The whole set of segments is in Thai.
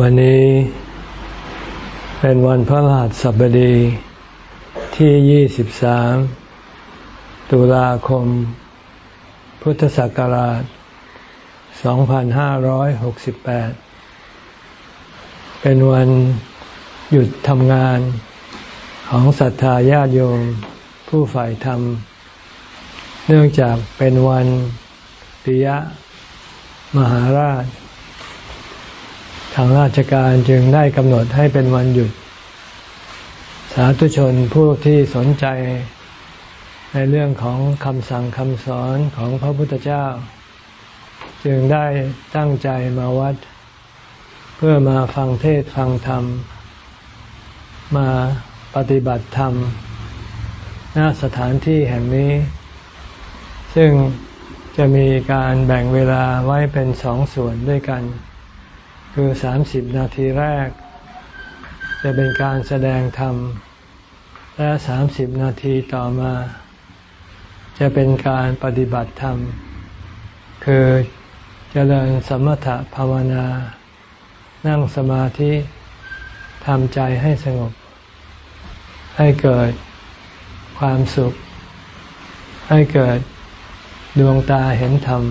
วันนี้เป็นวันพระรหัสบดีที่ 23 ตุลาคม พุทธศักราช 2568 เป็นวันหยุดทำงานของศรัทธาญาติโยมผู้ฝ่ายธรรม เนื่องจากเป็นวันปิยะมหาราช ทางราชการจึงได้กำหนดให้เป็นวันหยุด สาธุชนผู้ที่สนใจในเรื่องของคำสั่งคำสอนของพระพุทธเจ้า จึงได้ตั้งใจมาวัด เพื่อมาฟังเทศฟังธรรม มาปฏิบัติธรรมณสถานที่แห่งนี้ ซึ่งจะมีการแบ่งเวลาไว้เป็นสองส่วนด้วยกัน คือสามสิบนาทีแรก จะเป็นการแสดงธรรม และสามสิบนาทีต่อมา จะเป็นการปฏิบัติธรรม คือเจริญสมถะภาวนา นั่งสมาธิทำใจให้สงบ ให้เกิดความสุข ให้เกิดดวงตาเห็นธรรม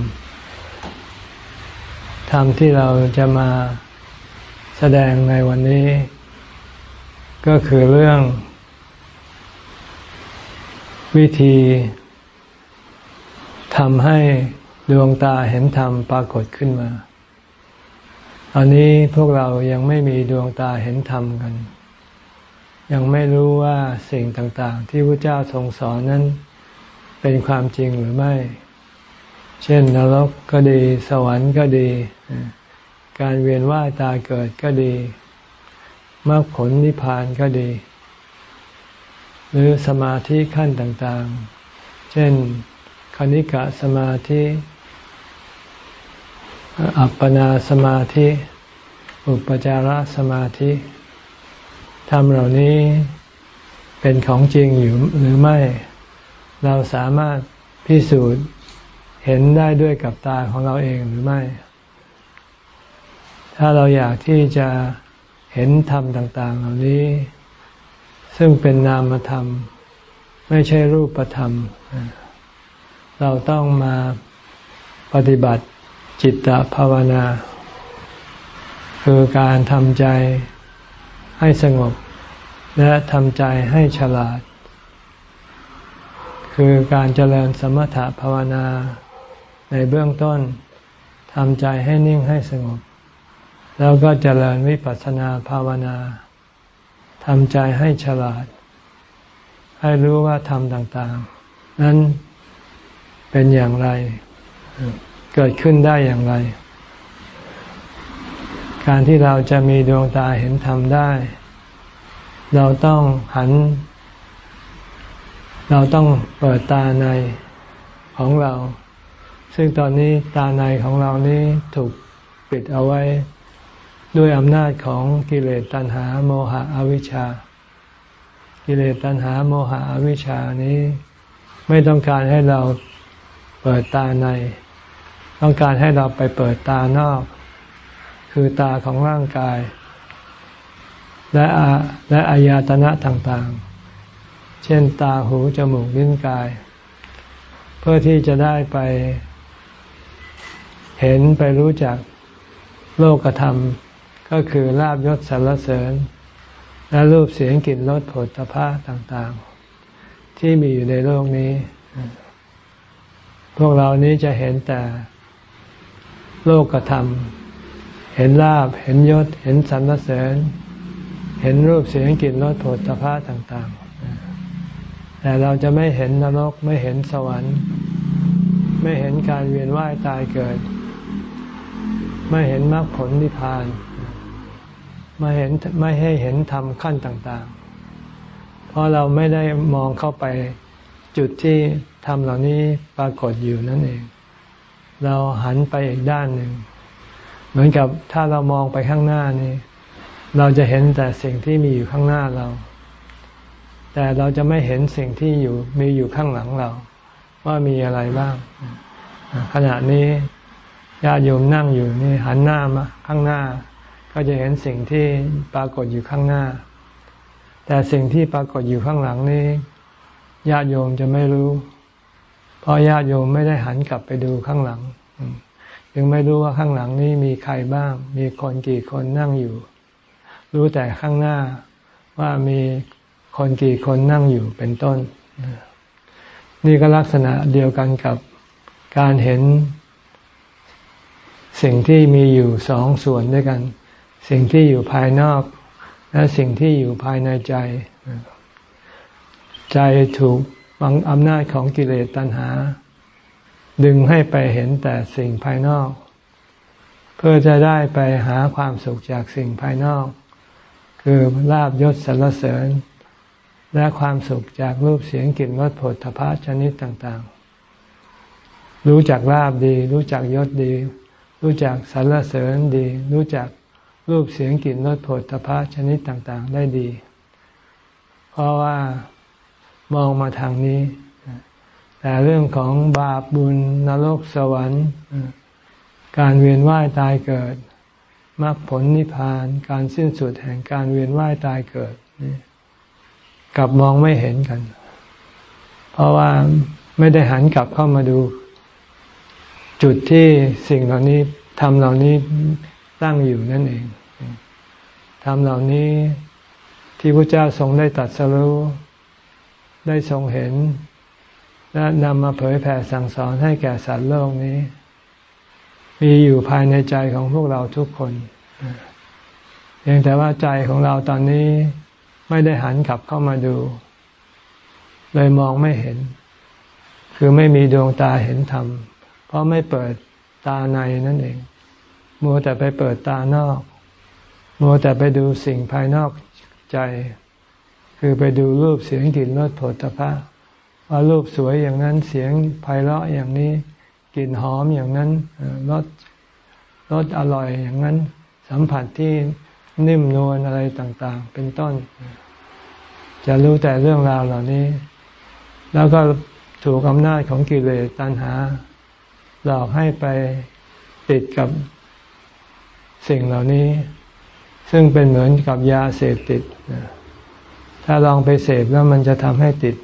ธรรมที่เราจะมาแสดงในวันนี้ ก็คือเรื่อง วิธีทำให้ดวงตาเห็นธรรมปรากฏขึ้นมาอันนี้พวกเรายังไม่มีดวงตาเห็นธรรมกัน ยังไม่รู้ว่าสิ่งต่างๆ ที่พระเจ้าทรงสอนนั้น เป็นความจริงหรือไม่ เช่นนรกก็ดี สวรรค์ก็ดี การเวียนว่ายตายเกิดก็ดีมรรคผลนิพพานก็ดี หรือสมาธิขั้นต่างๆ เช่นคณิกะสมาธิ อัปปนาสมาธิ อุปจารสมาธิธรรมเหล่านี้เป็นของจริงอยู่หรือไม่ เราสามารถพิสูจน์เห็นได้ด้วยกับตาของเราเองหรือไม่ ถ้าเราอยากที่จะเห็นธรรมต่าง ๆ เหล่านี้ ซึ่งเป็นนามธรรม ไม่ใช่รูปธรรม เราต้องมาปฏิบัติจิตตภาวนา คือการทำใจให้สงบ และทำใจให้ฉลาด คือการเจริญสมถภาวนาในเบื้องต้นทำใจให้นิ่งให้สงบ แล้วก็เจริญวิปัสสนาภาวนาทำใจให้ฉลาด ให้รู้ว่าธรรมต่าง ๆ นั้นเป็นอย่างไร เกิดขึ้นได้อย่างไร การที่เราจะมีดวงตาเห็นธรรมได้ เราต้องหัน เราต้องเปิดตาในของเรา ซึ่งตอนนี้ตาในของเรานี้ถูกปิดเอาไว้ ด้วยอำนาจของกิเลสตัณหาโมหะอวิชชา กิเลสตัณหาโมหะอวิชชานี้ไม่ต้องการให้เราเปิดตาใน ต้องการให้เราไปเปิดตานอก คือตาของร่างกาย และอาและอายตนะต่างๆ เช่นตาหูจมูกลิ้นกาย เพื่อที่จะได้ไป เห็นไปรู้จักโลกธรรม ก็คือลาบยศสรรเสริญ และรูปเสียงกลิ่นรสผลตภะต่างๆ ที่มีอยู่ในโลกนี้ พวกเรานี้จะเห็นแต่โลกธรรม เห็นลาบ เห็นยศ เห็นสรรเสริญ เห็นรูปเสียงกลิ่นรสผลตภะต่างๆ แต่เราจะไม่เห็นนรก ไม่เห็นสวรรค์ ไม่เห็นการเวียนว่ายตายเกิด ไม่เห็นมรรคผลนิพพาน ไม่เห็นไม่ให้เห็นธรรมขั้นต่างๆ เพราะเราไม่ได้มองเข้าไปจุดที่ธรรมเหล่านี้ปรากฏอยู่นั่นเอง เราหันไปอีกด้านหนึ่ง เหมือนกับถ้าเรามองไปข้างหน้านี่เราจะเห็นแต่สิ่งที่มีอยู่ข้างหน้าเรา แต่เราจะไม่เห็นสิ่งที่อยู่มีอยู่ข้างหลังเรา ว่ามีอะไรบ้าง ขณะนี้ญาติโยมนั่งอยู่นี่หันหน้ามาข้างหน้า ก็จะเห็นสิ่งที่ปรากฏอยู่ข้างหน้า แต่สิ่งที่ปรากฏอยู่ข้างหลังนี้ญาติโยมจะไม่รู้ เพราะญาติโยมไม่ได้หันกลับไปดูข้างหลังยังไม่รู้ว่าข้างหลังนี้มีใครบ้าง มีคนกี่คนนั่งอยู่ รู้แต่ข้างหน้าว่ามีคนกี่คนนั่งอยู่เป็นต้น นี่ก็ลักษณะเดียวกันกับการเห็น สิ่งที่มีอยู่สองส่วนด้วยกัน สิ่งที่อยู่ภายนอก และสิ่งที่อยู่ภายในใจ ใจถูกบังอำนาจของกิเลสตัณหา ดึงให้ไปเห็นแต่สิ่งภายนอก เพื่อจะได้ไปหาความสุขจากสิ่งภายนอก คือลาบยศสรรเสริญ และความสุขจากรูปเสียงกลิ่นรสผลทพะชนิดต่างๆ รู้จักลาบดี รู้จักยศดี รู้จักสรรเสริญดี รู้จัก รูปเสียงกลิ่นรสผลทพะชนิดต่างๆ ได้ดี เพราะว่ามองมาทางนี้ แต่เรื่องของบาปบุญนรกสวรรค์การเวียนว่ายตายเกิดมรรคผลนิพพาน การสิ้นสุดแห่งการเวียนว่ายตายเกิดกลับมองไม่เห็นกัน เพราะว่าไม่ได้หันกลับเข้ามาดู จุดที่สิ่งเหล่านี้ทำเหล่านี้ตั้งอยู่นั่นเอง ทำเหล่านี้ที่พระเจ้าทรงได้ตัดสรู้ได้ทรงเห็น และนำมาเผยแผ่สั่งสอนให้แก่สัตว์โลกนี้ มีอยู่ภายในใจของพวกเราทุกคนเพียงแต่ว่าใจของเราตอนนี้ไม่ได้หันกลับเข้ามาดู เลยมองไม่เห็น คือไม่มีดวงตาเห็นธรรม เพราะไม่เปิดตาในนั่นเอง มัวแต่ไปเปิดตานอก มัวแต่ไปดูสิ่งภายนอกใจ คือไปดูรูปเสียงกลิ่นรสผลตภะว่ารูปสวยอย่างนั้นเสียงไพเราะอย่างนี้กลิ่นหอมอย่างนั้นรสรสอร่อยอย่างนั้น สัมผัสที่นิ่มนวลอะไรต่างๆ เป็นต้น จะรู้แต่เรื่องราวเหล่านี้ แล้วก็ถูกอำนาจของกิเลสตัณหา หลอกให้ไปติดกับสิ่งเหล่านี้ ซึ่งเป็นเหมือนกับยาเสพติด ถ้าลองไปเสพแล้วมันจะทำให้ติด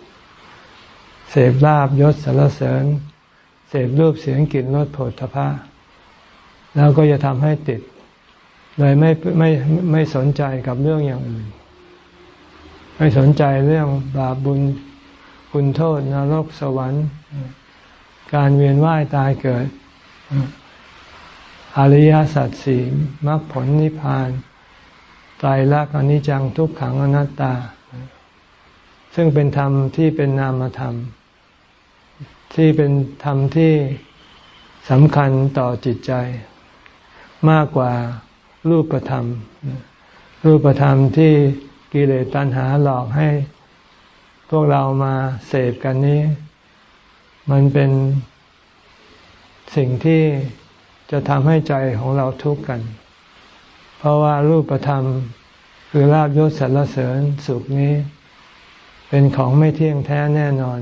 เสพลาบยศสารเสริญ เสพรูปเสียงกลิ่นรสโผฏฐพะแล้วก็จะทำให้ติด เลยไม่ไม่ไม่สนใจกับเรื่องอย่างอื่น ไม่สนใจเรื่องบาปบุญคุณโทษนรกสวรรค์ การเวียนว่ายตายเกิดอริยสัจสี่มรรคผลนิพพาน ไตรลักษณ์อนิจจังทุกขังอนัตตา ซึ่งเป็นธรรมที่เป็นนามธรรม ที่เป็นธรรมที่สำคัญต่อจิตใจ มากกว่ารูปธรรม รูปธรรมที่กิเลสตัณหาหลอกให้ พวกเรามาเสพกันนี้ มันเป็นสิ่งที่จะทำให้ใจของเราทุกข์กัน ราะว่ารูปธรรมคือลาบยศสรรเสริญสุขนี้ เป็นของไม่เที่ยงแท้แน่นอน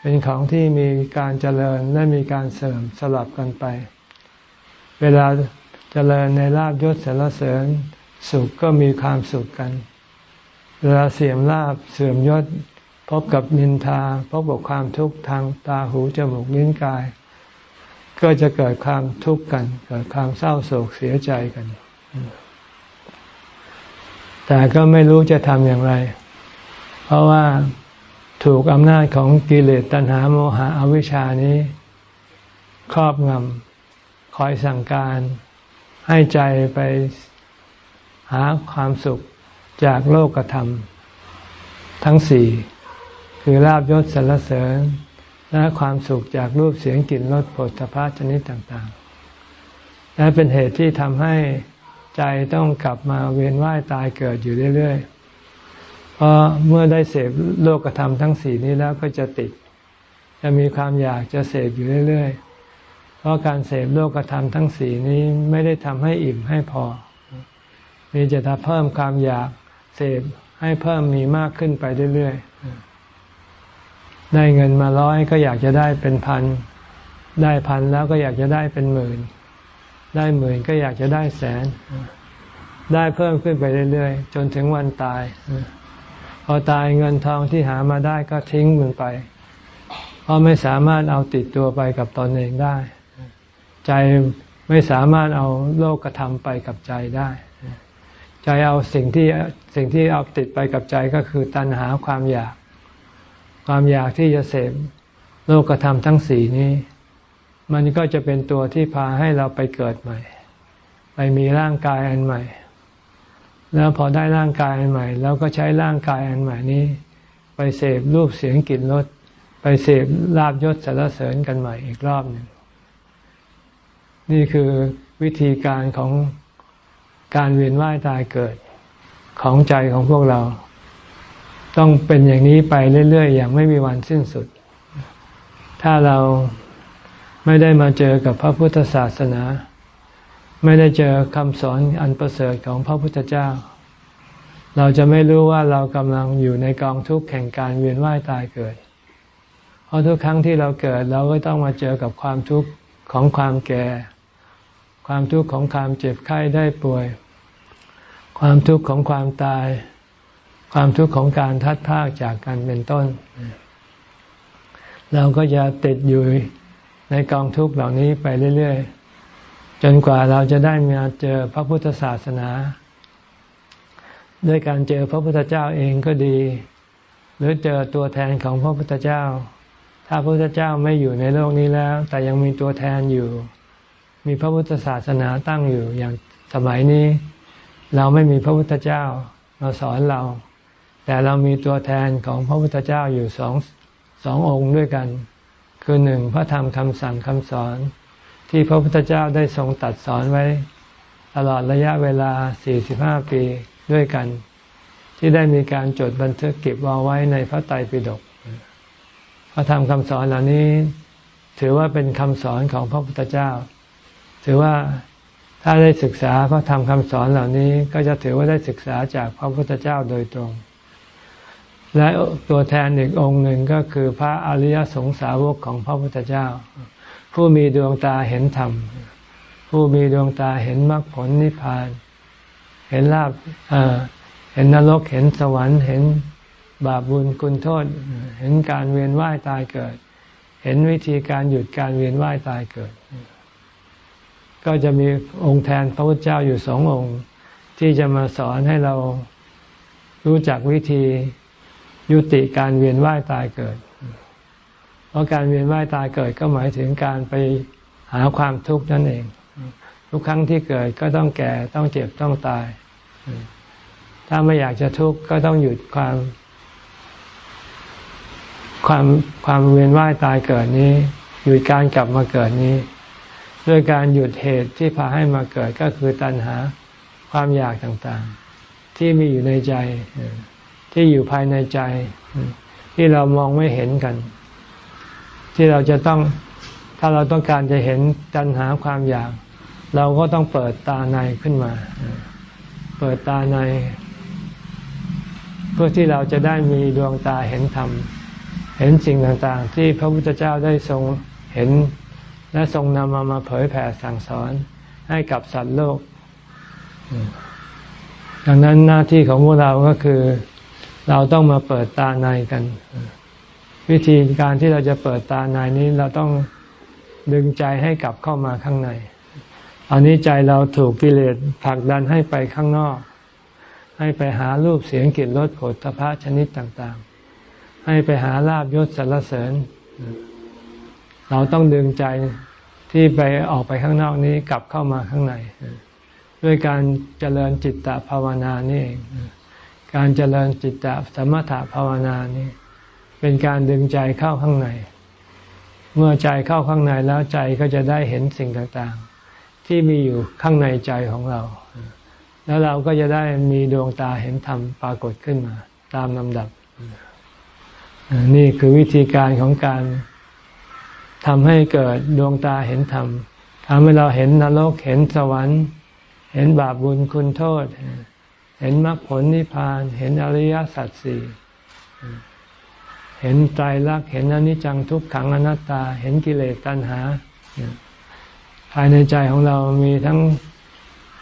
เป็นของที่มีการเจริญและมีการเสริมสลับกันไป เวลาเจริญในลาบยศสารเสริญสุขก็มีความสุขกัน เวลาเสื่อมลาบเสื่อมยศ พบกับนินทาพบกับความทุกข์ทางตาหูจมูกลิ้นกาย ก็จะเกิดความทุกข์กัน เกิดความเศร้าโศกเสียใจกัน แต่ก็ไม่รู้จะทำอย่างไร เพราะว่าถูกอำนาจของกิเลสตัณหาโมหะอวิชานี้ ครอบงำคอยสั่งการให้ใจไปหาความสุขจากโลกธรรม ทั้งสี่ คือลาบยศสรรเสริญ และความสุขจากรูปเสียงกลิ่นรสผลสะพชนิดต่าง ๆ และเป็นเหตุที่ทำให้ ใจต้องกลับมาเวียนว่ายตายเกิดอยู่เรื่อยๆ เพราะเมื่อได้เสพโลกธรรมทั้งสี่นี้แล้วก็จะติด จะมีความอยากจะเสพอยู่เรื่อยๆ เพราะการเสพโลกธรรมทั้งสี่นี้ไม่ได้ทำให้อิ่มให้พอ มีจะทำเพิ่มความอยากเสพให้เพิ่มมีมากขึ้นไปเรื่อยๆ ได้เงินมาร้อยก็อยากจะได้เป็นพัน ได้พันแล้วก็อยากจะได้เป็นหมื่น ได้หมื่นก็อยากจะได้แสน ได้เพิ่มขึ้นไปเรื่อยๆ จนถึงวันตาย พอตายเงินทองที่หามาได้ก็ทิ้งมันไป เพราะไม่สามารถเอาติดตัวไปกับตนเองได้ ใจไม่สามารถเอาโลกกระทำไปกับใจได้ ใจเอาสิ่งที่สิ่งที่เอาติดไปกับใจก็คือตัณหาความอยาก ความอยากที่จะเสพโลกธรรมทั้งสี่นี้ มันก็จะเป็นตัวที่พาให้เราไปเกิดใหม่ ไปมีร่างกายอันใหม่ แล้วพอได้ร่างกายอันใหม่แล้วก็ใช้ร่างกายอันใหม่นี้ ไปเสพรูปเสียงกลิ่นรสไปเสพลาบยศสารเสริญกันใหม่อีกรอบหนึ่ง นี่คือวิธีการของการเวียนว่ายตายเกิดของใจของพวกเรา ต้องเป็นอย่างนี้ไปเรื่อยๆ อย่างไม่มีวันสิ้นสุด ถ้าเรา ไม่ได้มาเจอกับพระพุทธศาสนา ไม่ได้เจอคำสอนอันประเสริฐของพระพุทธเจ้า เราจะไม่รู้ว่าเรากำลังอยู่ในกองทุกข์แห่งการเวียนว่ายตายเกิด เพราะทุกครั้งที่เราเกิดเราก็ต้องมาเจอกับความทุกข์ของความแก่ ความทุกข์ของความเจ็บไข้ได้ป่วย ความทุกข์ของความตาย ความทุกข์ของการทัดพากจากกันเป็นต้น เราก็จะติดอยู่ ในกองทุกข์เหล่านี้ไปเรื่อย ๆ จนกว่าเราจะได้มาเจอพระพุทธศาสนา ด้วยการเจอพระพุทธเจ้าเองก็ดี หรือเจอตัวแทนของพระพุทธเจ้า ถ้าพระพุทธเจ้าไม่อยู่ในโลกนี้แล้ว แต่ยังมีตัวแทนอยู่ มีพระพุทธศาสนาตั้งอยู่อย่างสมัยนี้ เราไม่มีพระพุทธเจ้ามาสอนเรา แต่เรามีตัวแทนของพระพุทธเจ้าอยู่สองสององค์ด้วยกัน คือหนึ่งพระธรรมคำสั่งคำสอน ที่พระพุทธเจ้าได้ทรงตัดสอนไว้ ตลอดระยะเวลา 45 ปีด้วยกัน ที่ได้มีการจดบันทึกเก็บเอาไว้ในพระไตรปิฎกพระธรรมคำสอนเหล่านี้ ถือว่าเป็นคำสอนของพระพุทธเจ้า ถือว่าถ้าได้ศึกษาพระธรรมคำสอนเหล่านี้ ก็จะถือว่าได้ศึกษาจากพระพุทธเจ้าโดยตรง และตัวแทนอีกองค์หนึ่งก็คือพระอริยสงสาวกของพระพุทธเจ้า ผู้มีดวงตาเห็นธรรม ผู้มีดวงตาเห็นมรรคผลนิพพาน เห็นลาบเห็นนรกเห็นสวรรค์ เห็นบาปบุญคุณโทษ เห็นการเวียนว่ายตายเกิด เห็นวิธีการหยุดการเวียนว่ายตายเกิด ก็จะมีองค์แทนพระพุทธเจ้าอยู่สององค์ ที่จะมาสอนให้เรารู้จักวิธี ยุติการเวียนว่ายตายเกิด เพราะการเวียนว่ายตายเกิดก็หมายถึงการไปหาความทุกข์นั่นเอง ทุกครั้งที่เกิดก็ต้องแก่ต้องเจ็บต้องตาย ถ้าไม่อยากจะทุกข์ก็ต้องหยุดความ ความความเวียนว่ายตายเกิดนี้ หยุดการกลับมาเกิดนี้ด้วยการหยุดเหตุที่พาให้มาเกิดก็คือตัณหาความอยากต่างๆ ที่มีอยู่ในใจ ที่อยู่ภายในใจ ที่เรามองไม่เห็นกัน ที่เราจะต้องถ้าเราต้องการจะเห็นตัณหาความอยาก เราก็ต้องเปิดตาในขึ้นมา เปิดตาใน เพื่อที่เราจะได้มีดวงตาเห็นธรรม เห็นสิ่งต่างๆ ที่พระพุทธเจ้าได้ทรงเห็น และทรงนำมามาเผยแผ่สั่งสอนให้กับสัตว์โลก ดังนั้นหน้าที่ของพวกเราก็คือ เราต้องมาเปิดตาในกัน วิธีการที่เราจะเปิดตาในนี้เราต้องดึงใจให้กลับเข้ามาข้างในอันนี้ใจเราถูกกิเลสผลักดันให้ไปข้างนอก ให้ไปหารูปเสียงกลิ่นรสผลตภะชนิดต่างๆ ให้ไปหาลาบยศสรรเสริญ เราต้องดึงใจที่ไปออกไปข้างนอกนี้กลับเข้ามาข้างใน ด้วยการเจริญจิตตภาวนานี่เอง การเจริญจิตตสมถภาวนานี่เป็นการดึงใจเข้าข้างใน เมื่อใจเข้าข้างในแล้วใจก็จะได้เห็นสิ่งต่างๆ ที่มีอยู่ข้างในใจของเรา แล้วเราก็จะได้มีดวงตาเห็นธรรมปรากฏขึ้นมา ตามลำดับ นี่คือวิธีการของการทำให้เกิดดวงตาเห็นธรรมทำให้เราเห็นนรกเห็นสวรรค์ เห็นบาปบุญคุณโทษ เห็นมรรคผลนิพพาน เห็นอริยสัจสี่เห็นใจรักเห็นอนิจจังทุกขังอนัตตา เห็นกิเลสตัณหา ภายในใจของเรามีทั้ง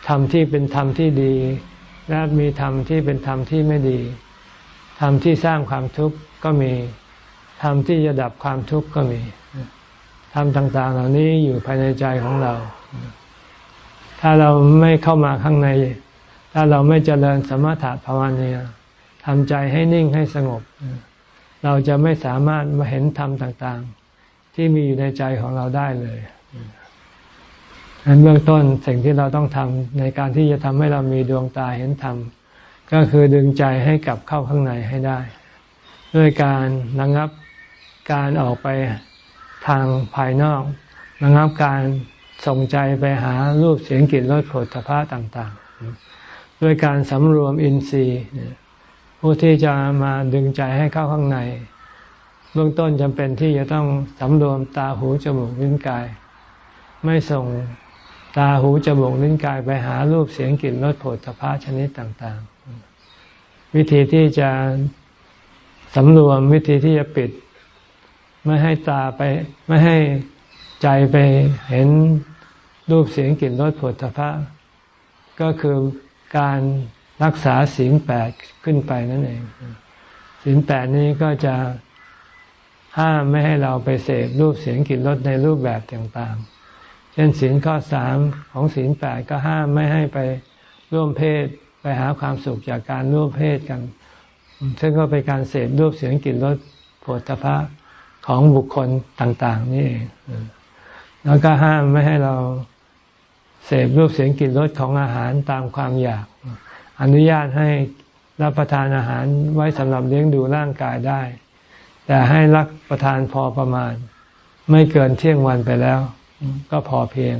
ธรรมที่เป็นธรรมที่ดี และมีธรรมที่เป็นธรรมที่ไม่ดี ธรรมที่สร้างความทุกข์ก็มี ธรรมที่จะดับความทุกข์ก็มี ธรรมต่าง ๆ เหล่านี้อยู่ภายในใจของเรา ถ้าเราไม่เข้ามาข้างใน ถ้าเราไม่เจริญสมถะภาวนาทำใจให้นิ่งให้สงบ เราจะไม่สามารถมาเห็นธรรมต่างๆ ที่มีอยู่ในใจของเราได้เลยอันเบื้องต้นสิ่งที่เราต้องทำในการที่จะทำให้เรามีดวงตาเห็นธรรมก็คือดึงใจให้กลับเข้าข้างในให้ได้ ด้วยการระงับการออกไปทางภายนอกระงับการส่งใจไปหารูปเสียงกลิ่นรสผลพภะต่าง ๆ ด้วยการสำรวมอินทรีย์ ผู้ที่จะมาดึงใจให้เข้าข้างใน เบื้องต้นจำเป็นที่จะต้องสำรวมตาหูจมูกลิ้นกาย ไม่ส่งตาหูจมูกลิ้นกายไปหารูปเสียงกลิ่นรสผลพภะชนิดต่าง ๆ วิธีที่จะสำรวมวิธีที่จะปิด ไม่ให้ตาไปไม่ให้ใจไปเห็นรูปเสียงกลิ่นรสผลพระก็คือ การรักษาศีลแปดขึ้นไปนั่นเองศีลแปดนี้ก็จะห้ามไม่ให้เราไปเสพรูปเสียงกลิ่นรสในรูปแบบต่างๆ เช่นศีลข้อสามของศีลแปดก็ห้ามไม่ให้ไปร่วมเพศไปหาความสุขจากการร่วมเพศกัน ซึ่งก็เป็นการเสพรูปเสียงกลิ่นรสผลพระของบุคคลต่าง ๆ นี่เองแล้วก็ห้ามไม่ให้เรา เสพรูปเสียงกลิ่นรสของอาหารตามความอยาก อนุญาตให้รับประทานอาหารไว้สำหรับเลี้ยงดูร่างกายได้ แต่ให้รับประทานพอประมาณ ไม่เกินเที่ยงวันไปแล้ว ก็พอเพียง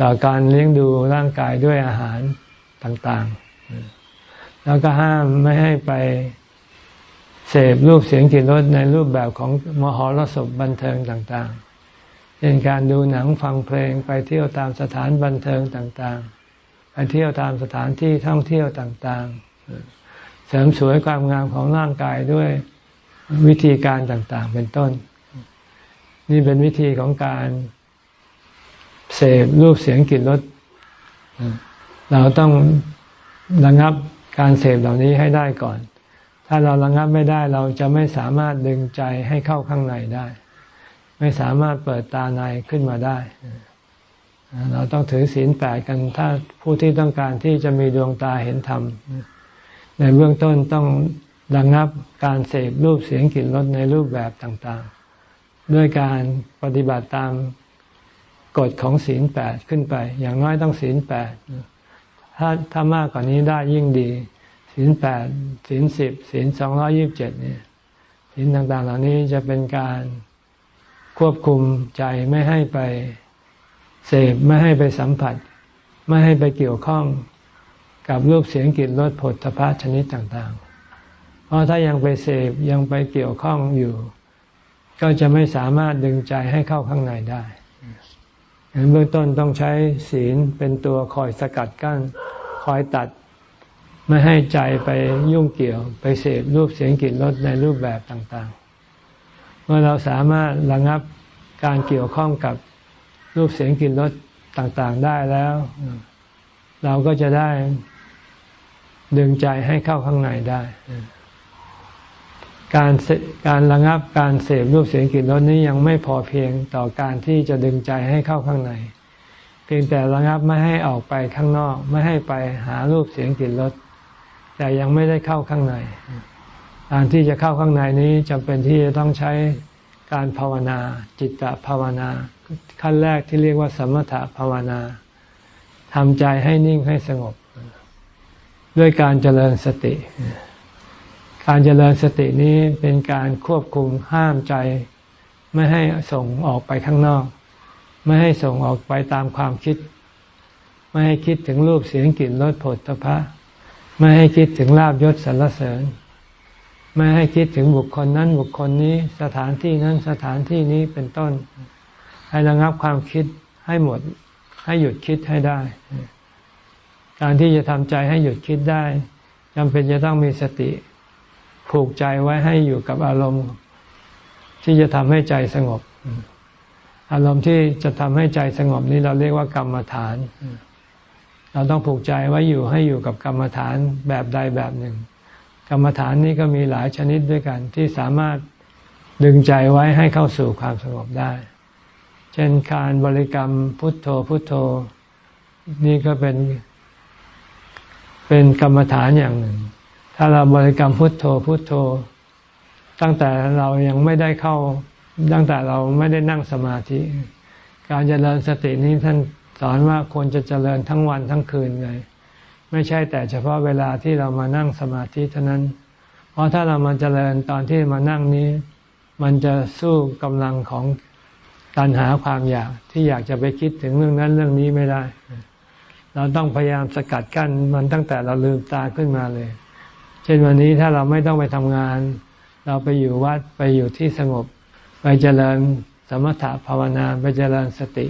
ต่อการเลี้ยงดูร่างกายด้วยอาหารต่างๆ แล้วก็ห้ามไม่ให้ไปเสพรูปเสียงกลิ่นรสในรูปแบบของมหรสพบันเทิงต่างๆ เช่นการดูหนังฟังเพลงไปเที่ยวตามสถานบันเทิงต่างๆ ไปเที่ยวตามสถานที่ท่องเที่ยวต่างๆ เสริมสวยความงามของร่างกายด้วยวิธีการต่างๆ เป็นต้น นี่เป็นวิธีของการเสพรูปเสียงกลิ่นรสเราต้องระงับการเสพเหล่านี้ให้ได้ก่อน ถ้าเราระงับไม่ได้เราจะไม่สามารถดึงใจให้เข้าข้างในได้ ไม่สามารถเปิดตาในขึ้นมาได้ เราต้องถือศีลแปดกันถ้าผู้ที่ต้องการที่จะมีดวงตาเห็นธรรม ในเบื้องต้นต้องระงับการเสพรูปเสียงกลิ่นรสในรูปแบบต่างๆ ด้วยการปฏิบัติตามกฎของศีลแปดขึ้นไป อย่างน้อยต้องศีลแปดถ้าถ้ามากกว่านี้ได้ยิ่งดี ศีลแปดศีลสิบศีลสองร้อยิบเจ็ดเนี่ยศีลต่างๆ เหล่านี้จะเป็นการ ควบคุมใจไม่ให้ไปเสพไม่ให้ไปสัมผัส ไม่ให้ไปเกี่ยวข้องกับรูปเสียงกลิ่นรสผลพระชนิดต่างๆ เพราะถ้ายังไปเสพยังไปเกี่ยวข้องอยู่ ก็จะไม่สามารถดึงใจให้เข้าข้างในได้เบื้องต้นต้องใช้ศีลเป็นตัวคอยสกัดกั้น คอยตัด ไม่ให้ใจไปยุ่งเกี่ยว ไปเสพรูปเสียงกลิ่นรสในรูปแบบต่างๆ เมื่อเราสามารถระงับการเกี่ยวข้องกับรูปเสียงกลิ่นรสต่างๆได้แล้ว เราก็จะได้ดึงใจให้เข้าข้างในได้ การการระงับการเสพรูปเสียงกลิ่นรสนี้ยังไม่พอเพียงต่อการที่จะดึงใจให้เข้าข้างใน เพียงแต่ระงับไม่ให้ออกไปข้างนอก ไม่ให้ไปหารูปเสียงกลิ่นรสแต่ยังไม่ได้เข้าข้างใน การที่จะเข้าข้างในนี้จำเป็นที่จะต้องใช้การภาวนา จิตตภาวนา ขั้นแรกที่เรียกว่าสมถภาวนาทำใจให้นิ่งให้สงบ ด้วยการเจริญสติ การเจริญสตินี้เป็นการควบคุมห้ามใจ ไม่ให้ส่งออกไปข้างนอก ไม่ให้ส่งออกไปตามความคิด ไม่ให้คิดถึงรูปเสียงกลิ่นรสผลตภะไม่ให้คิดถึงลาบยศสรรเสริญ ไม่ให้คิดถึงบุคคลนั้นบุคคลนี้สถานที่นั้นสถานที่นี้เป็นต้น ให้ระงับความคิดให้หมด ให้หยุดคิดให้ได้ การที่จะทำใจให้หยุดคิดได้จำเป็นจะต้องมีสติผูกใจไว้ให้อยู่กับอารมณ์ ที่จะทำให้ใจสงบ อารมณ์ที่จะทำให้ใจสงบนี้เราเรียกว่ากรรมฐาน เราต้องผูกใจไว้อยู่ให้อยู่กับกรรมฐานแบบใดแบบหนึ่ง กรรมฐานนี้ก็มีหลายชนิดด้วยกันที่สามารถดึงใจไว้ให้เข้าสู่ความสงบได้ เช่นการบริกรรมพุทโธพุทโธ นี่ก็เป็น เป็นกรรมฐานอย่างหนึ่ง ถ้าเราบริกรรมพุทโธพุทโธ ตั้งแต่เรายังไม่ได้เข้า ตั้งแต่เราไม่ได้นั่งสมาธิ การเจริญสตินี้ท่านสอนว่าควรจะเจริญทั้งวันทั้งคืนเลย ไม่ใช่แต่เฉพาะเวลาที่เรามานั่งสมาธิเท่านั้น เพราะถ้าเรามาเจริญตอนที่มานั่งนี้ มันจะสู้กำลังของตัณหาความอยากที่อยากจะไปคิดถึงเรื่องนั้นเรื่องนี้ไม่ได้ เราต้องพยายามสกัดกั้นมันตั้งแต่เราลืมตาขึ้นมาเลย เช่นวันนี้ถ้าเราไม่ต้องไปทำงาน เราไปอยู่วัดไปอยู่ที่สงบ ไปเจริญสมถะภาวนาไปเจริญสติ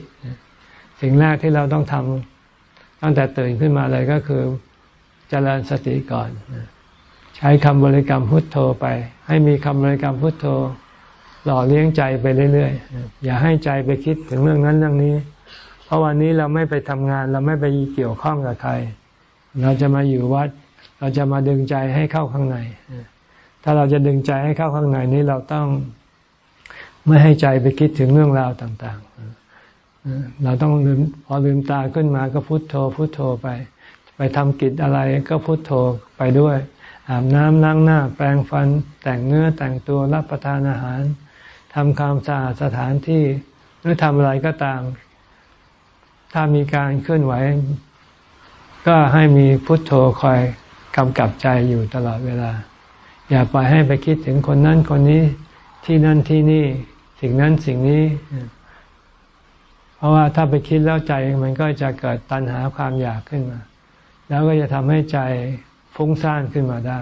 สิ่งแรกที่เราต้องทำ ตั้งแต่ตื่นขึ้นมาเลยก็คือเจริญสติก่อน ใช้คำบริกรรมพุทโธไป ให้มีคำบริกรรมพุทโธ หล่อเลี้ยงใจไปเรื่อยๆ อย่าให้ใจไปคิดถึงเรื่องนั้นเรื่องนี้ เพราะวันนี้เราไม่ไปทำงาน เราไม่ไปเกี่ยวข้องกับใคร เราจะมาอยู่วัด เราจะมาดึงใจให้เข้าข้างใน ถ้าเราจะดึงใจให้เข้าข้างในนี้เราต้องไม่ให้ใจไปคิดถึงเรื่องราวต่าง ๆ เราต้องลืมพอลืมตาขึ้นมาก็พุโทโธ พุโทโธไป ไปทำกิจอะไรก็พุโทโธไปด้วย อาบน้ำล้างหน้า แปรงฟัน แต่งเนื้อแต่งตัวรับประทานอาหารทำความสะอาดสถานที่หรือทำอะไรก็ตาม ถ้ามีการเคลื่อนไหว ก็ให้มีพุทโธคอยกำกับใจอยู่ตลอดเวลา อย่าปล่อยให้ไปคิดถึงคนนั้นคนนี้ที่นั่นที่นี่ สิ่งนั้นสิ่งนี้ เพราะว่าถ้าไปคิดแล้วใจมันก็จะเกิดตัณหาความอยากขึ้นมา แล้วก็จะทำให้ใจฟุ้งซ่านขึ้นมาได้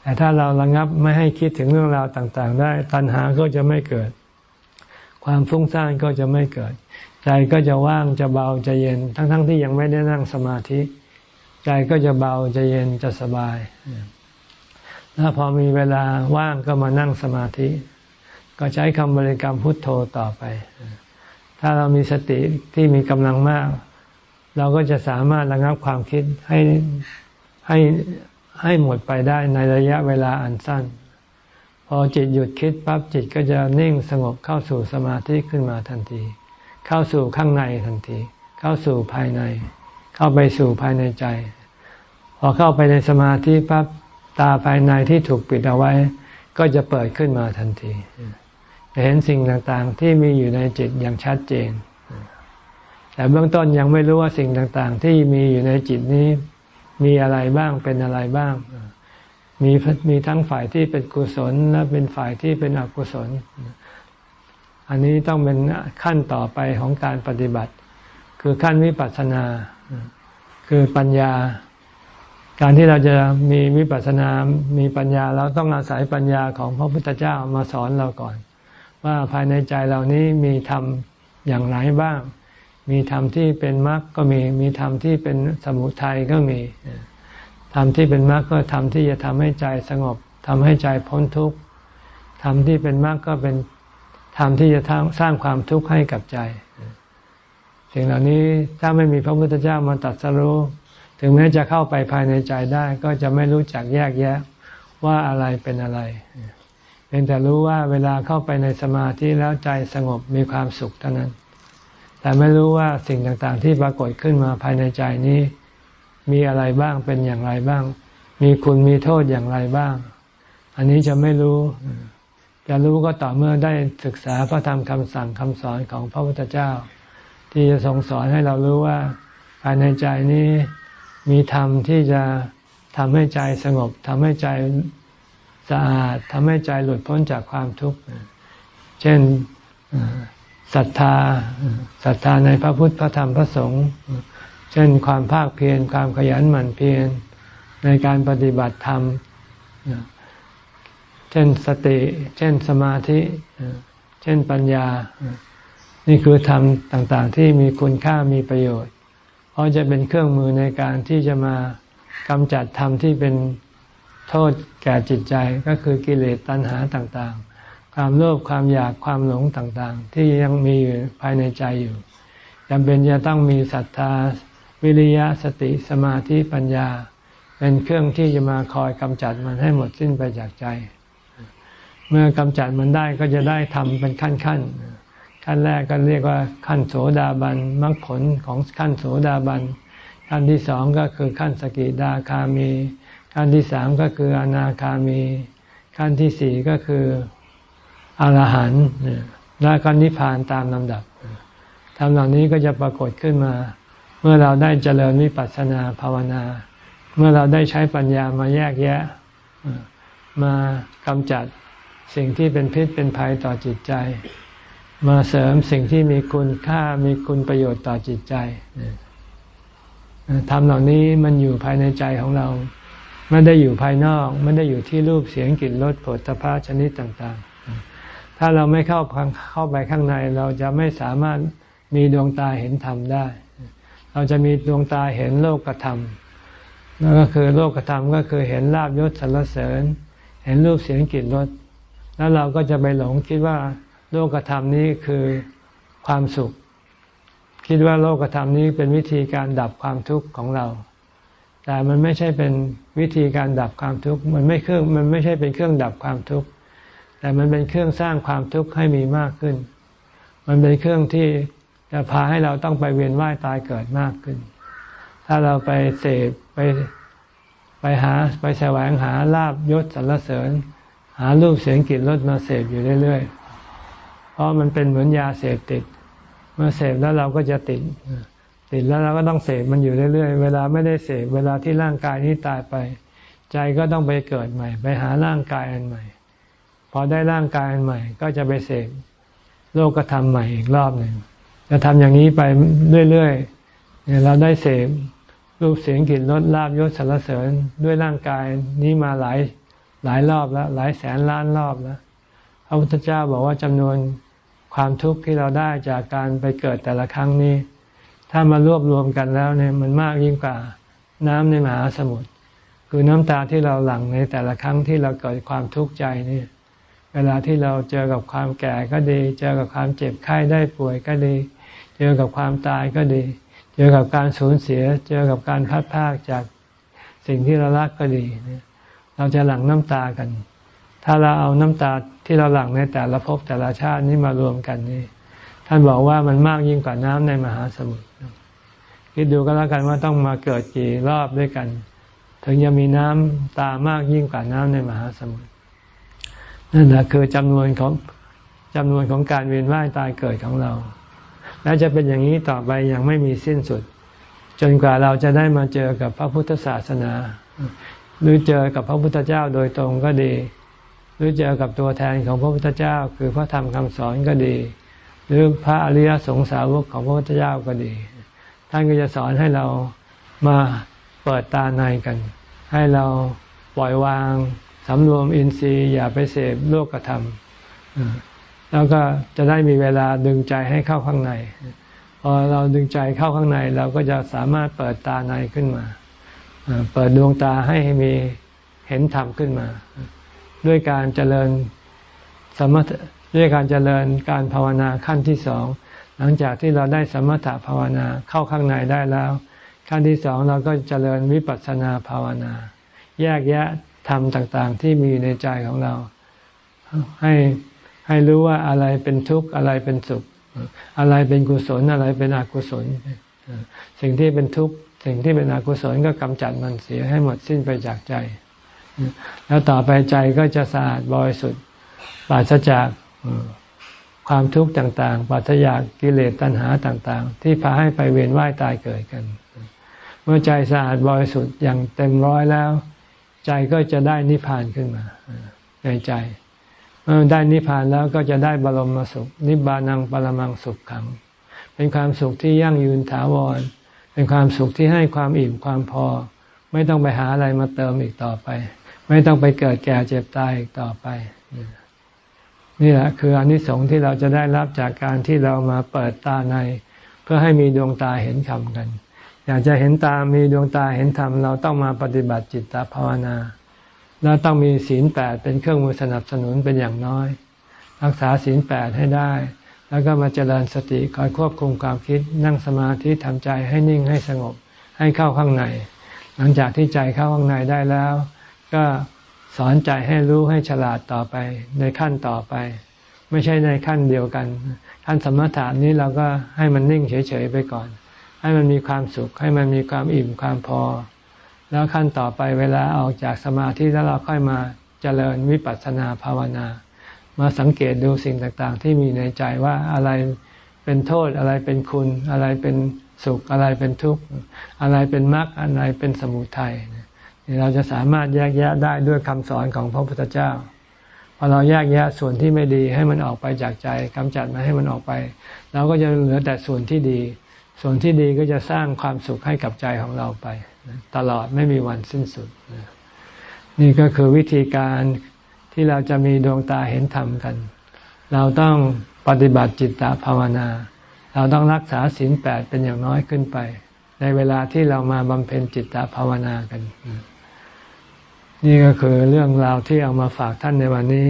แต่ถ้าเราระงับไม่ให้คิดถึงเรื่องราวต่าง ๆ ได้ ตัณหาก็จะไม่เกิด ความฟุ้งซ่านก็จะไม่เกิด ใจก็จะว่างจะเบาจะเย็น ทั้งๆทที่ยังไม่ได้นั่งสมาธิ ใจก็จะเบาจะเย็นจะสบาย แล้วพอมีเวลาว่างก็มานั่งสมาธิ ก็ใช้คำบริกรรมพุทโธต่อไป ถ้าเรามีสติที่มีกำลังมาก เราก็จะสามารถระงับความคิดให้ให้ให้หมดไปได้ในระยะเวลาอันสั้น พอจิตหยุดคิดปั๊บจิตก็จะนิ่งสงบเข้าสู่สมาธิขึ้นมาทันที เข้าสู่ข้างในทันที เข้าสู่ภายใน เข้าไปสู่ภายในใจ พอเข้าไปในสมาธิปั๊บตาภายในที่ถูกปิดเอาไว้ ก็จะเปิดขึ้นมาทันที เห็นสิ่งต่างๆ ที่มีอยู่ในจิตอย่างชัดเจน แต่เบื้องต้นยังไม่รู้ว่าสิ่งต่างๆ ที่มีอยู่ในจิตนี้มีอะไรบ้างเป็นอะไรบ้าง มีมีทั้งฝ่ายที่เป็นกุศลและเป็นฝ่ายที่เป็นอกุศล อันนี้ต้องเป็นขั้นต่อไปของการปฏิบัติ คือขั้นวิปัสสนา คือปัญญา การที่เราจะมีวิปัสสนา มีปัญญาเราต้องอาศัยปัญญาของพระพุทธเจ้ามาสอนเราก่อน ว่าภายในใจเรานี้มีธรรมอย่างไรบ้าง มีธรรมที่เป็นมรรคก็มี มีธรรมที่เป็นสมุทัยก็มีธรรมที่เป็นมรรคก็ธรรมที่จะทำให้ใจสงบทำให้ใจพ้นทุกข์ธรรมที่เป็นมรรคก็เป็นธรรมที่จะสร้างความทุกข์ให้กับใจ สิ่งเหล่านี้ถ้าไม่มีพระพุทธเจ้ามาตัดสรู้ถึงแม้จะเข้าไปภายในใจได้ ก็จะไม่รู้จักแยกแยะว่าอะไรเป็นอะไร เพียงแต่รู้ว่าเวลาเข้าไปในสมาธิแล้วใจสงบมีความสุขเท่านั้น แต่ไม่รู้ว่าสิ่งต่างๆ ที่ปรากฏขึ้นมาภายในใจนี้ มีอะไรบ้างเป็นอย่างไรบ้าง มีคุณมีโทษอย่างไรบ้าง อันนี้จะไม่รู้ จะรู้ก็ต่อเมื่อได้ศึกษาพระธรรมคำสั่งคำสอนของพระพุทธเจ้า ที่จะทรงสอนให้เรารู้ว่าภายในใจนี้มีธรรมที่จะทำให้ใจสงบทำให้ใจ สะอาดทำให้ใจหลุดพ้นจากความทุกข์ เช่นศรัทธาศรัทธาในพระพุทธพระธรรมพระสงฆ์เช่นความภาคเพียรความขยันหมั่นเพียรในการปฏิบัติธรรม เช่นสติ เช่นสมาธิ เช่นปัญญา นี่คือธรรมต่างๆ ที่มีคุณค่ามีประโยชน์ เพราะจะเป็นเครื่องมือในการที่จะมากำจัดธรรมที่เป็น โทษแก่จิตใจก็คือกิเลสตัณหาต่างๆ ความโลภความอยากความหลงต่างๆ ที่ยังมีอยู่ภายในใจอยู่จำเป็นจะต้องมีศรัทธา วิริยะสติสมาธิปัญญา เป็นเครื่องที่จะมาคอยกำจัดมันให้หมดสิ้นไปจากใจ เมื่อกำจัดมันได้ก็จะได้ทำเป็นขั้นขั้นขั้นแรกก็เรียกว่าขั้นโสดาบันมรรคผลของขั้นโสดาบันขั้นที่สองก็คือขั้นสกิดาคามี ขั้นที่สามก็คืออนาคามี ขั้นที่สี่ก็คืออรหันต์และขั้นนิพพานตามลำดับทำเหล่านี้ก็จะปรากฏขึ้นมา เมื่อเราได้เจริญวิปัสสนาภาวนา เมื่อเราได้ใช้ปัญญามาแยกแยะ มากำจัดสิ่งที่เป็นพิษเป็นภัยต่อจิตใจ มาเสริมสิ่งที่มีคุณค่ามีคุณประโยชน์ต่อจิตใจทำเหล่านี้มันอยู่ภายในใจของเรา ไม่ได้อยู่ภายนอกไม่ได้อยู่ที่รูปเสียงกลิ่นรสผลตภะชนิดต่างๆ ถ้าเราไม่เข้าเข้าไปข้างในเราจะไม่สามารถมีดวงตาเห็นธรรมได้ เราจะมีดวงตาเห็นโลกธรรมนั่นก็คือโลกธรรมก็คือเห็นลาบยศสรรเสริญ เห็นรูปเสียงกลิ่นรสแล้วเราก็จะไปหลงคิดว่าโลกธรรมนี้คือความสุข คิดว่าโลกธรรมนี้เป็นวิธีการดับความทุกข์ของเรา แต่มันไม่ใช่เป็นวิธีการดับความทุกข์มันไม่เครื่องมันไม่ใช่เป็นเครื่องดับความทุกข์แต่มันเป็นเครื่องสร้างความทุกข์ให้มีมากขึ้น มันเป็นเครื่องที่จะพาให้เราต้องไปเวียนว่ายตายเกิดมากขึ้น ถ้าเราไปเสพไปไปหาไปแสวงหาลาบยศสรรเสริญ หารูปเสียงกลิ่นรสมาเสพอยู่เรื่อยๆ เพราะมันเป็นเหมือนยาเสพติด เมื่อเสพแล้วเราก็จะติด ติดแล้วเราก็ต้องเสพมันอยู่เรื่อยๆ เวลาไม่ได้เสพเวลาที่ร่างกายนี้ตายไป ใจก็ต้องไปเกิดใหม่ ไปหาร่างกายอันใหม่ พอได้ร่างกายอันใหม่ ก็จะไปเสพโลกธรรมใหม่อีกรอบหนึ่งจะทำอย่างนี้ไปเรื่อยๆเนี่ยเราได้เสพรูปเสียงกลิ่นรสลาบยศสรรเสริญด้วยร่างกายนี้มาหลายหลายรอบแล้ว หลายแสนล้านรอบแล้วพระพุทธเจ้าบอกว่าจำนวนความทุกข์ที่เราได้จากการไปเกิดแต่ละครั้งนี้ ถ้ามารวบรวมกันแล้วเนี่ยมันมากยิ่งกว่าน้ำในมหาสมุทรคือน้ำตาที่เราหลั่งในแต่ละครั้งที่เราเกิดความทุกข์ใจนี่เวลาที่เราเจอกับความแก่ก็ดี เจอกับความเจ็บไข้ได้ป่วยก็ดี เจอกับความตายก็ดี เจอกับการสูญเสีย เจอกับการพัดพากจากสิ่งที่เรารักก็ดี เราจะหลั่งน้ำตากัน ถ้าเราเอาน้ำตาที่เราหลั่งในแต่ละภพแต่ละชาตินี้มารวมกันนี่ท่านบอกว่ามันมากยิ่งกว่าน้ำในมหาสมุทร คิดดูก็แล้วกันว่าต้องมาเกิดกี่รอบด้วยกัน ถึงจะมีน้ำตามากยิ่งกว่าน้ำในมหาสมุทรนั่นแหละคือจำนวนของจำนวนของการเวียนว่ายตายเกิดของเรา และจะเป็นอย่างนี้ต่อไปอย่างไม่มีสิ้นสุด จนกว่าเราจะได้มาเจอกับพระพุทธศาสนา หรือเจอกับพระพุทธเจ้าโดยตรงก็ดี หรือเจอกับตัวแทนของพระพุทธเจ้า คือพระธรรมคำสอนก็ดี หรือพระอริยสงสาวกของพระพุทธเจ้าก็ดี ท่านก็จะสอนให้เรามาเปิดตาในกัน ให้เราปล่อยวางสำรวมอินทรีย์อย่าไปเสพโลกธรรมแล้วก็จะได้มีเวลาดึงใจให้เข้าข้างใน พอเราดึงใจเข้าข้างใน เราก็จะสามารถเปิดตาในขึ้นมา เปิดดวงตาให้มีเห็นธรรมขึ้นมา ด้วยการเจริญสมถด้วยการเจริญการภาวนาขั้นที่สอง หลังจากที่เราได้สมถภาวนาเข้าข้างในได้แล้ว ขั้นที่สองเราก็เจริญวิปัสสนาภาวนา แยกแยะธรรมต่างๆ ที่มีอยู่ในใจของเรา ให้ให้รู้ว่าอะไรเป็นทุกข์อะไรเป็นสุข อะไรเป็นกุศลอะไรเป็นอกุศล สิ่งที่เป็นทุกข์สิ่งที่เป็นอกุศลก็กำจัดมันเสียให้หมดสิ้นไปจากใจ แล้วต่อไปใจก็จะสะอาดบริสุทธิ์ปราศจาก ความทุกข์ต่างๆปราศจากกิเลสตัณหาต่างๆ ที่พาให้ไปเวียนว่ายตายเกิดกัน เมื่อใจสะอาดบริสุทธิ์อย่างเต็มร้อยแล้ว ใจก็จะได้นิพพานขึ้นมาในใจ เมื่อได้นิพพานแล้วก็จะได้บรมสุข นิบานังปรมังสุขขัง เป็นความสุขที่ยั่งยืนถาวร เป็นความสุขที่ให้ความอิ่มความพอ ไม่ต้องไปหาอะไรมาเติมอีกต่อไป ไม่ต้องไปเกิดแก่เจ็บตายอีกต่อไป นี่แหละคืออนิสงส์ที่เราจะได้รับจากการที่เรามาเปิดตาใน เพื่อให้มีดวงตาเห็นธรรมกัน อยากจะเห็นตามีดวงตาเห็นธรรมเราต้องมาปฏิบัติจิตตภาวนา แล้วต้องมีศีลแปดเป็นเครื่องมือสนับสนุนเป็นอย่างน้อย รักษาศีลแปดให้ได้ แล้วก็มาเจริญสติคอยควบคุมความคิดนั่งสมาธิทำใจให้นิ่งให้สงบให้เข้าข้างใน หลังจากที่ใจเข้าข้างในได้แล้ว ก็ สอนใจให้รู้ให้ฉลาดต่อไปในขั้นต่อไป ไม่ใช่ในขั้นเดียวกัน ขั้นสมถะนี้เราก็ให้มันนิ่งเฉยๆไปก่อน ให้มันมีความสุข ให้มันมีความอิ่มความพอ แล้วขั้นต่อไปเวลาออกจากสมาธิแล้วเราค่อยมาเจริญวิปัสสนาภาวนา มาสังเกตดูสิ่งต่างๆ ที่มีในใจว่าอะไรเป็นโทษอะไรเป็นคุณ อะไรเป็นสุขอะไรเป็นทุกข์ อะไรเป็นมรรคอะไรเป็นสมุทัย เราจะสามารถแยกแยะได้ด้วยคำสอนของพระพุทธเจ้าพอเราแยกแยะส่วนที่ไม่ดีให้มันออกไปจากใจกำจัดมาให้มันออกไปเราก็จะเหลือแต่ส่วนที่ดี ส่วนที่ดีก็จะสร้างความสุขให้กับใจของเราไป ตลอดไม่มีวันสิ้นสุด นี่ก็คือวิธีการที่เราจะมีดวงตาเห็นธรรมกัน เราต้องปฏิบัติจิตตภาวนา เราต้องรักษาศีลแปดเป็นอย่างน้อยขึ้นไป ในเวลาที่เรามาบำเพ็ญจิตตภาวนากัน นี่ก็คือเรื่องราวที่เอามาฝากท่านในวันนี้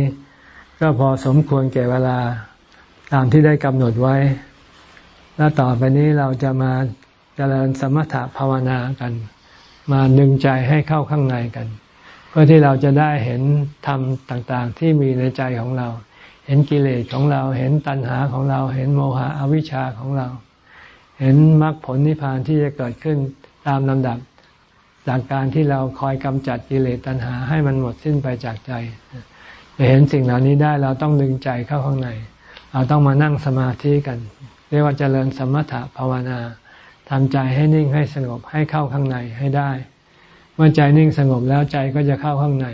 ก็พอสมควรแก่เวลาตามที่ได้กำหนดไว้ และต่อไปนี้เราจะมาเจริญสมถะภาวนากัน มาดึงใจให้เข้าข้างในกัน เพื่อที่เราจะได้เห็นธรรมต่างๆ ที่มีในใจของเรา เห็นกิเลสของเรา เห็นตัณหาของเรา เห็นโมหะอวิชชาของเรา เห็นมรรคผลนิพพานที่จะเกิดขึ้นตามลำดับ จากการที่เราคอยกำจัดกิเลสตัณหาให้มันหมดสิ้นไปจากใจจะเห็นสิ่งเหล่านี้ได้เราต้องดึงใจเข้าข้างใน เราต้องมานั่งสมาธิกัน เรียกว่าเจริญสมถะภาวนาทำใจให้นิ่งให้สงบให้เข้าข้างในให้ได้ เมื่อใจนิ่งสงบแล้วใจก็จะเข้าข้างใน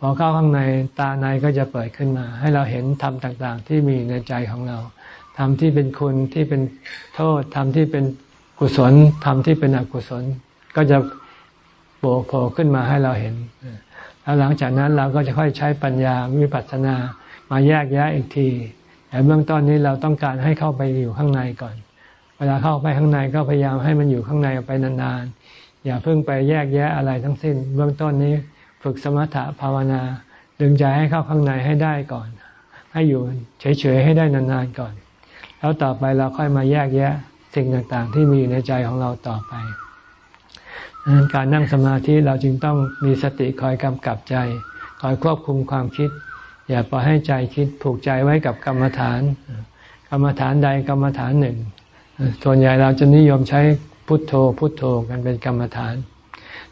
พอเข้าข้างในตาในก็จะเปิดขึ้นมา ให้เราเห็นธรรมต่าง ๆ ที่มีในใจของเราธรรมที่เป็นคุณที่เป็นโทษธรรมที่เป็นกุศลธรรมที่เป็นอกุศล ก็จะ โผล่ขึ้นมาให้เราเห็น แล้วหลังจากนั้นเราก็จะค่อยใช้ปัญญาวิปัสสนามาแยกแยะอีกทีแต่เบื้องต้นนี้เราต้องการให้เข้าไปอยู่ข้างในก่อน เวลาเข้าไปข้างในก็พยายามให้มันอยู่ข้างในไปนานๆ อย่าเพิ่งไปแยกแยะอะไรทั้งสิ้น เบื้องต้นนี้ฝึกสมถะภาวนา ดึงใจให้เข้าข้างในให้ได้ก่อน ให้อยู่เฉยๆให้ได้นานๆก่อน แล้วต่อไปเราค่อยมาแยกแยะสิ่งต่างๆ ที่มีอยู่ในใจของเราต่อไป การนั่งสมาธิเราจึงต้องมีสติคอยกำกับใจ คอยควบคุมความคิด อย่าปล่อยให้ใจคิดผูกใจไว้กับกรรมฐาน กรรมฐานใดกรรมฐานหนึ่ง ส่วนใหญ่เราจะนิยมใช้พุทโธพุทโธกันเป็นกรรมฐาน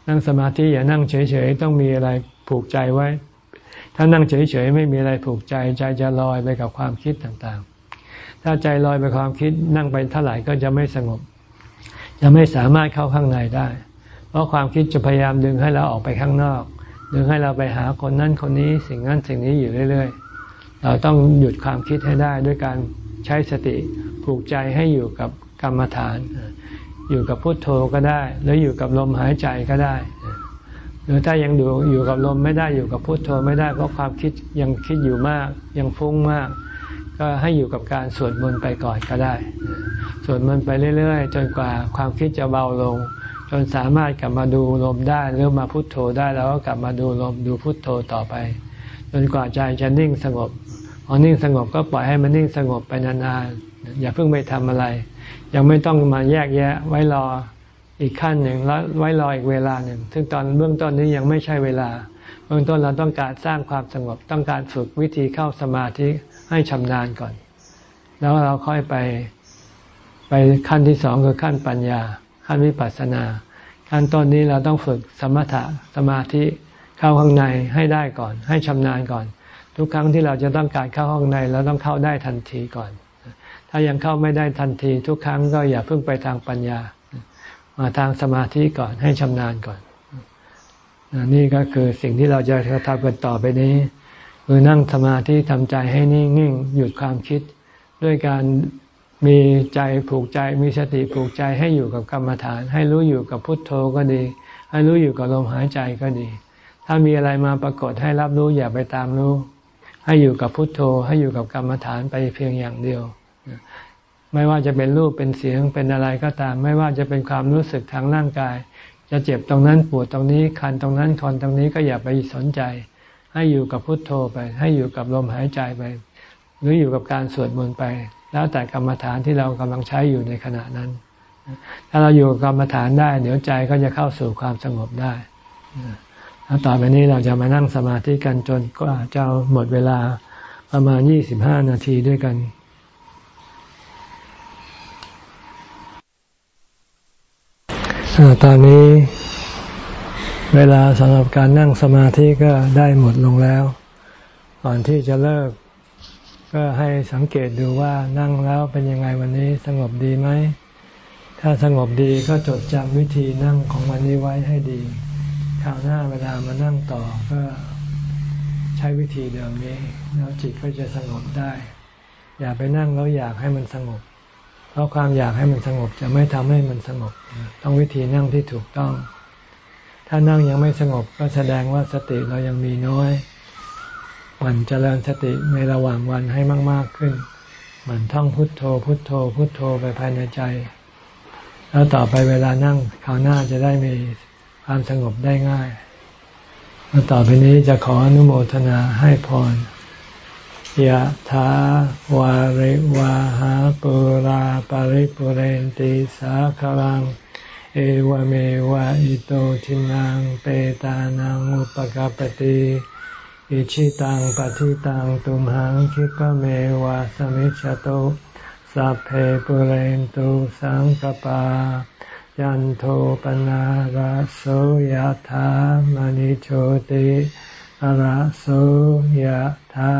นั่งสมาธิอย่านั่งเฉยๆต้องมีอะไรผูกใจไว้ ถ้านั่งเฉยๆไม่มีอะไรผูกใจใจจะลอยไปกับความคิดต่างๆ ถ้าใจลอยไปความคิดนั่งไปเท่าไหร่ก็จะไม่สงบ จะไม่สามารถเข้าข้างในได้ เพราะความคิดจะพยายามดึงให้เราออกไปข้างนอก ดึงให้เราไปหาคนนั้นคนนี้สิ่งนั้นสิ่งนี้อยู่เรื่อย ๆ เราต้องหยุดความคิดให้ได้ด้วยการใช้สติผูกใจให้อยู่กับกรรมฐาน อยู่กับพุทโธก็ได้ หรืออยู่กับลมหายใจก็ได้ หรือถ้ายังดูอยู่กับลมไม่ได้อยู่กับพุทโธไม่ได้เพราะความคิดยังคิดอยู่มาก ยังฟุ้งมาก ก็ให้อยู่กับการสวดมนต์ไปก่อนก็ได้ สวดมนต์ไปเรื่อย ๆ จนกว่าความคิดจะเบาลง จนสามารถกลับมาดูลมได้หรือมาพุทโธได้แล้วก็กลับมาดูลมดูพุทโธต่อไป จนกว่าใจจะนิ่งสงบพอนิ่งสงบก็ปล่อยให้มันนิ่งสงบไปนานๆอย่าเพิ่งไปทำอะไร ยังไม่ต้องมาแยกแยะไว้รออีกขั้นหนึ่งแล้วไว้รออีกเวลาหนึ่งซึ่งตอนเบื้องต้นนี้ยังไม่ใช่เวลา เบื้องต้นเราต้องการสร้างความสงบต้องการฝึกวิธีเข้าสมาธิให้ชำนาญก่อน แล้วเราค่อยไปไปขั้นที่สองคือขั้นปัญญา ขั้นวิปัสสนาขั้นต้นนี้เราต้องฝึกสมถะสมาธิเข้าข้างในให้ได้ก่อน ให้ชำนาญก่อน ทุกครั้งที่เราจะต้องการเข้าข้างในเราต้องเข้าได้ทันทีก่อน ถ้ายังเข้าไม่ได้ทันที ทุกครั้งก็อย่าเพิ่งไปทางปัญญา มาทางสมาธิก่อนให้ชำนาญก่อนนี่ก็คือสิ่งที่เราจะทำกันต่อไปนี้คือนั่งสมาธิทำใจให้นิ่ง ๆ หยุดความคิด ด้วยการ มีใจผูกใจมีสติผูกใจให้อยู่กับกรรมฐาน ให้รู้อยู่กับพุทโธก็ดี ให้รู้อยู่กับลมหายใจก็ดี ถ้ามีอะไรมาปรากฏให้รับรู้อย่าไปตามรู้ ให้อยู่กับพุทโธ ให้อยู่กับกรรมฐานไปเพียงอย่างเดียว ไม่ว่าจะเป็นรูปเป็นเสียงเป็นอะไรก็ตาม ไม่ว่าจะเป็นความรู้สึกทางร่างกาย จะเจ็บตรงนั้นปวดตรงนี้คันตรงนั้นคอนตรงนี้ก็อย่าไปสนใจ ให้อยู่กับพุทโธไป ให้อยู่กับลมหายใจไป หรืออยู่กับการสวดมนต์ไป แล้วแต่กรรมฐานที่เรากำลังใช้อยู่ในขณะนั้น ถ้าเราอยู่กรรมฐานได้ เดี๋ยวใจก็จะเข้าสู่ความสงบได้แล้วต่อไปนี้เราจะมานั่งสมาธิกันจนก็จะหมดเวลาประมาณยี่สิบห้านาทีด้วยกันตอนนี้เวลาสำหรับการนั่งสมาธิก็ได้หมดลงแล้ว ก่อนที่จะเลิก ก็ให้สังเกตดูว่านั่งแล้วเป็นยังไงวันนี้สงบดีไหม ถ้าสงบดีก็จดจำวิธีนั่งของวันนี้ไว้ให้ดี คราวหน้าเวลามานั่งต่อก็ใช้วิธีเดิมนี้ แล้วจิตก็จะสงบได้ อย่าไปนั่งแล้วอยากให้มันสงบ เพราะความอยากให้มันสงบจะไม่ทำให้มันสงบ ต้องวิธีนั่งที่ถูกต้อง ถ้านั่งยังไม่สงบก็แสดงว่าสติเรายังมีน้อย มันเจริญสติในระหว่างวันให้มาก ๆขึ้น มันท่องพุทโธ พุทโธ พุทโธไปภายในใจ แล้วต่อไปเวลานั่งคราวหน้าจะได้มีความสงบได้ง่ายมาต่อไปนี้จะขออนุโมทนาให้พรยะถาวาริวาหาปุราปาริปุเรนติสาคลัง เอวเมวะอิโตทินนังเปตานังอุปกัปปะติ อิจฉิตังปัตถิตังตุมหัง ขิปปะเมวะ สะมิชฌะตุ สัพเพปูเรนตุสังกัปปา จันโทปัณณะระโสยะถา มะณิโชติระโสยะถา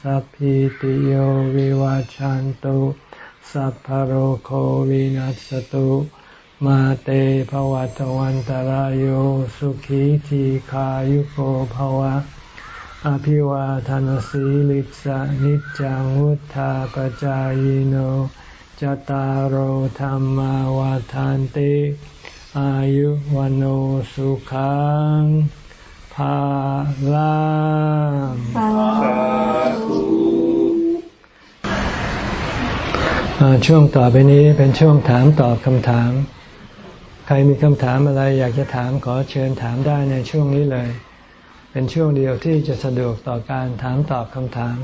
สัพพีติโยวิวัชชันตุสัพพโรโควินัสตุมาเตภวัตวันตารโยสุขีทีขายุโกภวะ อภิวาทานสีลิสานิจังวุธาปจายโนจตารโหธรรมวาทานติอายุวันโอสุขังภาลังช่วงต่อไปนี้เป็นช่วงถามตอบคำถาม ใครมีคำถามอะไรอยากจะถามขอเชิญถามได้ในช่วงนี้เลย เป็นช่วงเดียวที่จะสะดวกต่อการถามตอบคำถาม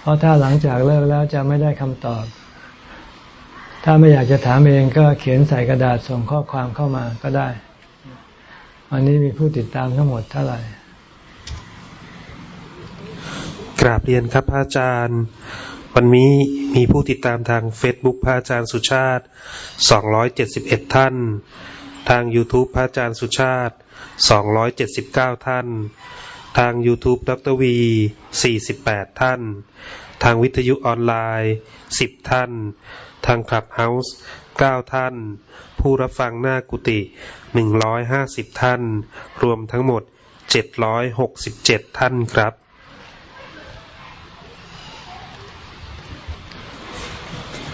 เพราะถ้าหลังจากเลิกแล้วจะไม่ได้คำตอบ ถ้าไม่อยากจะถามเองก็เขียนใส่กระดาษส่งข้อความเข้ามาก็ได้ วันนี้มีผู้ติดตามทั้งหมดเท่าไหร่กราบเรียนครับพระอาจารย์ วันนี้มีผู้ติดตามทาง Facebook พระอาจารย์สุชาติ 271 ท่าน ทาง YouTube พระอาจารย์สุชาติ 279 ท่าน ทาง YouTube ดรวี48 ท่าน ทางวิทยุออนไลน์ 10 ท่าน ทางคลับเฮาส์เก้าท่าน ผู้รับฟังหน้ากุฏิหนึ่งร้อยห้าสิบท่าน รวมทั้งหมดเจ็ดร้อยหกสิบเจ็ดท่านครับ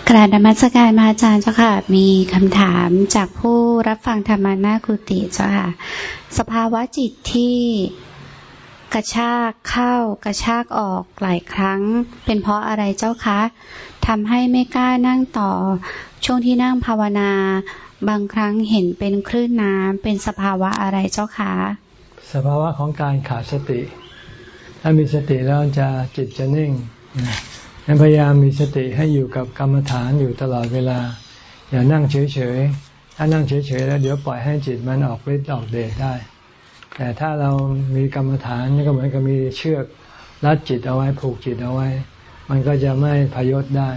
กราบนมัสการมาอาจารย์เจ้าค่ะ มีคำถามจากผู้รับฟังธรรมานากุติเจ้าค่ะ สภาวะจิตที่ กระชากเข้ากระชากออกหลายครั้ง เป็นเพราะอะไรเจ้าคะทำให้ไม่กล้านั่งต่อ ช่วงที่นั่งภาวนา บางครั้งเห็นเป็นคลื่นน้ำเป็นสภาวะอะไรเจ้าคะสภาวะของการขาดสติ ถ้ามีสติแล้วจะจิตจะนิ่งพยายามมีสติให้อยู่กับกรรมฐานอยู่ตลอดเวลา อย่านั่งเฉยๆ ถ้านั่งเฉยๆ แล้วเดี๋ยวปล่อยให้จิตมันออกฤทธิ์ออกเดชได้ แต่ถ้าเรามีกรรมฐานนี่ก็เหมือนกับมีเชือกรัดจิตเอาไว้ผูกจิตเอาไว้ มันก็จะไม่พยศได้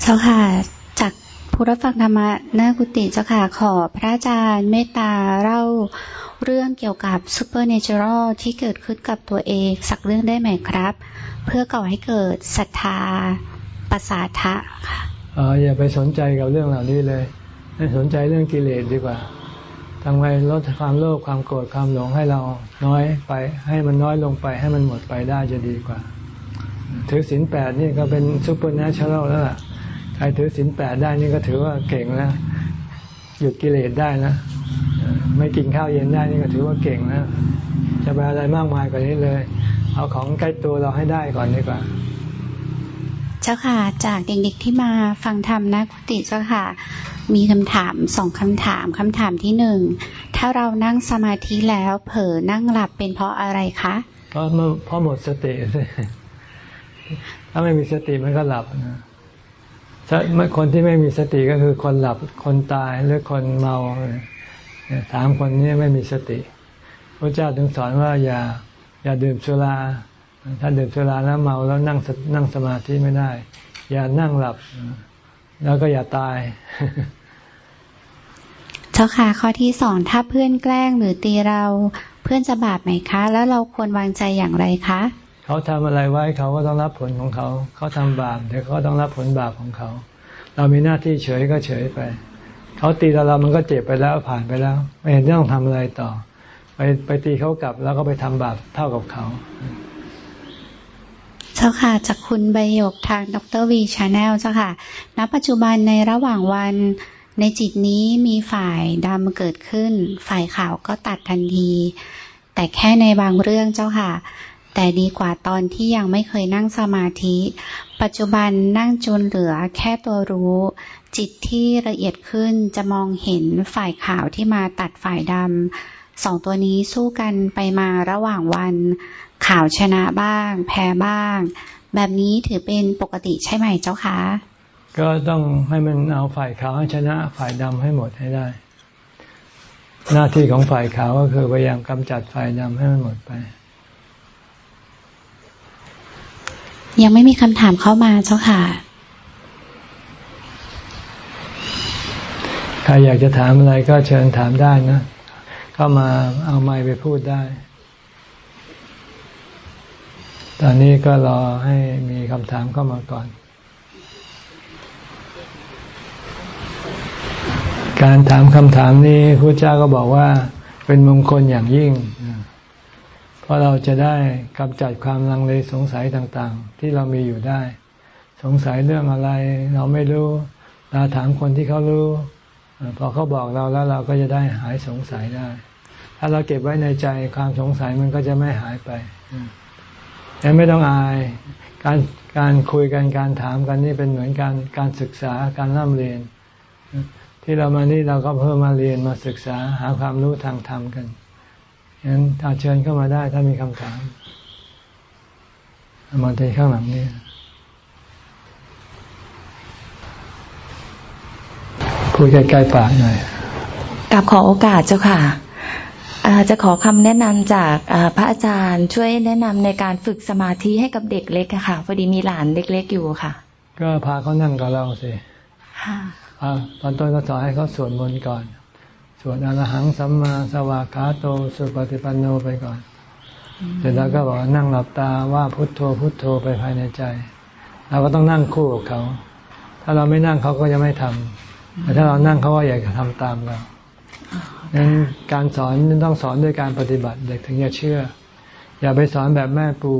เจ้าค่ะจากผู้รับฟังธรรมะเนื้อกุติเจ้าค่ะขอพระอาจารย์เมตตาเล่าเรื่องเกี่ยวกับซูเปอร์เนเจอรัลที่เกิดขึ้นกับตัวเองสักเรื่องได้ไหมครับ เพื่อก่อให้เกิดศรัทธาปัสสาทะค่ะอ๋ออย่าไปสนใจกับเรื่องเหล่านี้เลยให้สนใจเรื่องกิเลสดีกว่า ทำไงลดความโลภความโกรธความหลงให้เราน้อยไป ให้มันน้อยลงไปให้มันหมดไปได้จะดีกว่า ถือศีลแปดนี่ก็เป็น supernatural แล้วล่ะใครถือศีลแปดได้นี่ก็ถือว่าเก่งแล้วหยุดกิเลสได้นะไม่กินข้าวเย็นได้นี่ก็ถือว่าเก่งนะจะไปอะไรมากมายกว่านี้เลย เอาของใกล้ตัวเราให้ได้ก่อนดีกว่า เจ้าค่ะ จากเด็กๆที่มาฟังธรรมะหน้ากุฏิเจ้าค่ะ มีคำถามสองคำถามคำถามที่หนึ่งถ้าเรานั่งสมาธิแล้วเผลอนั่งหลับเป็นเพราะอะไรคะเพราะเพราะหมดสติถ้าไม่มีสติมันก็หลับนะคนที่ไม่มีสติก็คือคนหลับคนตายหรือคนเมาสามคนนี้ไม่มีสติพระเจ้าถึงสอนว่าอย่า อย่าดื่มสุรา ถ้าดื่มสุราแล้วเมาแล้วนั่งนั่งสมาธิไม่ได้ อย่านั่งหลับ แล้วก็อย่าตาย เจ้าค่ะข้อที่สองถ้าเพื่อนแกล้งหรือตีเราเพื่อนจะบาปไหมคะ แล้วเราควรวางใจอย่างไรคะเขาทำอะไรไว้เขาก็ต้องรับผลของเขา เขาทำบาปเดี๋ยวเขาต้องรับผลบาปของเขา เรามีหน้าที่เฉยก็เฉยไป เขาตีเราเรามันก็เจ็บไปแล้วผ่านไปแล้ว ไม่เห็นต้องทำอะไรต่อ ไปไปตีเขากลับแล้วก็ไปทำบาปเท่ากับเขา เจ้าค่ะจากคุณใบยกทางดรวีชาแนลเจ้าค่ะ ณ ปัจจุบันในระหว่างวันในจิตนี้มีฝ่ายดำเกิดขึ้น ฝ่ายขาวก็ตัดทันที แต่แค่ในบางเรื่องเจ้าค่ะ แต่ดีกว่าตอนที่ยังไม่เคยนั่งสมาธิ ปัจจุบันนั่งจนเหลือแค่ตัวรู้ จิตที่ละเอียดขึ้นจะมองเห็นฝ่ายขาวที่มาตัดฝ่ายดำสองตัวนี้สู้กันไปมาระหว่างวัน ขาวชนะบ้าง แพ้บ้าง แบบนี้ถือเป็นปกติใช่ไหมเจ้าคะก็ต้องให้มันเอาฝ่ายขาวชนะฝ่ายดำให้หมดให้ได้ หน้าที่ของฝ่ายขาวก็คือพยายามกำจัดฝ่ายดำให้มันหมดไป ยังไม่มีคำถามเข้ามาเจ้าค่ะใครอยากจะถามอะไรก็เชิญถามได้นะ เข้ามาเอาไมค์ไปพูดได้ ตอนนี้ก็รอให้มีคำถามเข้ามาก่อน การถามคำถามนี้พระเจ้าก็บอกว่าเป็นมงคลอย่างยิ่ง เพราะเราจะได้กำจัดความลังเลสงสัยต่างๆ ที่เรามีอยู่ได้ สงสัยเรื่องอะไร เราไม่รู้เราถามคนที่เขารู้พอเขาบอกเราแล้วเราก็จะได้หายสงสัยได้ ถ้าเราเก็บไว้ในใจความสงสัยมันก็จะไม่หายไป แต่ไม่ต้องอาย การการคุยกันการถามกันนี่เป็นเหมือนการการศึกษาการร่ำเรียน ที่เรามานี่เราก็เพิ่มมาเรียนมาศึกษาหาความรู้ทางธรรมกันฉะนั้นอาเชิญเข้ามาได้ถ้ามีคำถามมาที่ข้างหลังนี้พูดใกล้ๆปากหน่อยกับขอโอกาสเจ้าค่ะ จะขอคำแนะนำจากพระอาจารย์ช่วยแนะนำในการฝึกสมาธิให้กับเด็กเล็กค่ะพอดีมีหลานเล็กๆอยู่ค่ะ ก็พาเขานั่งกับเราสิค่ะตอนต้นก็สอนให้เขาสวดมนต์ก่อน สวดอรหังสัมมาสวากขาโตสุปฏิปันโนไปก่อน เสร็จแล้วก็บอกนั่งหลับตาว่าพุทโธพุทโธไปภายในใจ เราก็ต้องนั่งคู่กับเขา ถ้าเราไม่นั่งเขาก็จะไม่ทำแต่ถ้าเรานั่งเขาก็อยากจะทำตามเราดัง นั้นการสอนต้องสอนด้วยการปฏิบัติเด็กถึงจะเชื่อ อย่าไปสอนแบบแม่ปู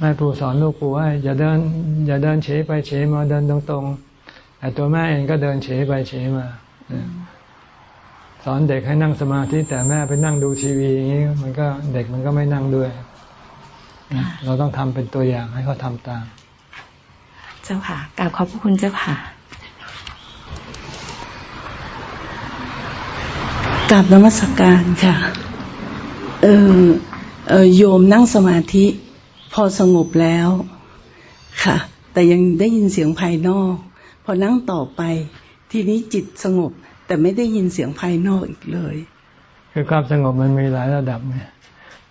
แม่ปูสอนลูกปูว่าอย่าเดิน อย่าเดินเฉยไปเฉยมาเดินตรงๆแต่ตัวแม่เองก็เดินเฉยไปเฉยมาสอนเด็กให้นั่งสมาธิแต่แม่ไปนั่งดูทีวีอย่างนี้มันก็เด็กมันก็ไม่นั่งด้วย เราต้องทำเป็นตัวอย่างให้เขาทำตาม เจ้าค่ะกราบขอบพระคุณเจ้าค่ะ กราบนมัสกการค่ะ เออเออโยมนั่งสมาธิ พอสงบแล้วค่ะ แต่ยังได้ยินเสียงภายนอก พอนั่งต่อไป ทีนี้จิตสงบ แต่ไม่ได้ยินเสียงภายนอกอีกเลย คือความสงบมันมีหลายระดับไง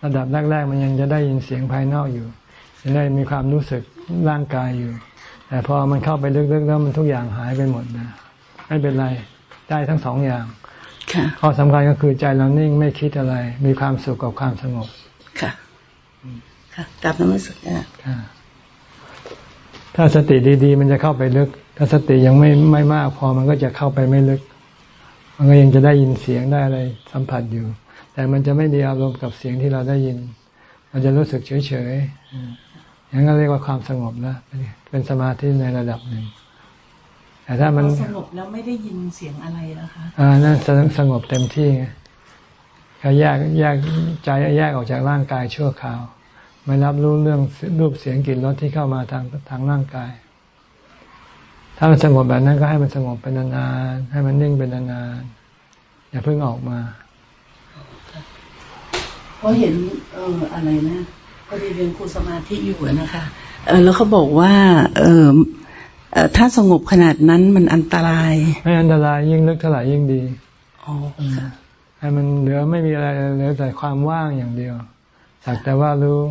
ระดับแรกๆ มันยังจะได้ยินเสียงภายนอกอยู่ยังได้มีความรู้สึกร่างกายอยู่ แต่พอมันเข้าไปลึกๆแล้วมันทุกอย่างหายไปหมดนะไม่เป็นไรได้ทั้งสองอย่าง ข้อสำคัญก็คือใจเรานิ่งไม่คิดอะไร มีความสุขกับความสงบ ค่ะ ค่ะกลับนมัสการถ้าสติดี ๆ มันจะเข้าไปลึก ถ้าสติยังไม่ไม่มากพอมันก็จะเข้าไปไม่ลึก มันก็ยังจะได้ยินเสียงได้อะไรสัมผัสอยู่ แต่มันจะไม่มีอารมณ์กับเสียงที่เราได้ยิน มันจะรู้สึกเฉยๆอย่างนั้นเรียกว่าความสงบนะเป็นสมาธิในระดับหนึ่ง แต่ถ้ามันสงบแล้วไม่ได้ยินเสียงอะไรแล้วคะอ่านั่นสงบเต็มที่ไงแยกแยกใจแยกออกจากร่างกายชั่วคราว ไม่รับรู้เรื่องรูปเสียงกลิ่นรสที่เข้ามาทางทางร่างกาย ถ้ามันสงบแบบนั้นก็ให้มันสงบเป็นนานๆให้มันนิ่งเป็นนานๆอย่าเพิ่งออกมาเพราะเห็นเอออะไรนะพอดีเรียนครูสมาธิอยู่นะคะเออแล้วเขาบอกว่า เออเอ่อ ถ้าสงบขนาดนั้นมันอันตราย ไม่อันตรายยิ่งลึกเท่าไหร่ยิ่งดีอ๋อให้มันเหลือไม่มีอะไรเหลือแต่ความว่างอย่างเดียวสักแต่ว่ารู้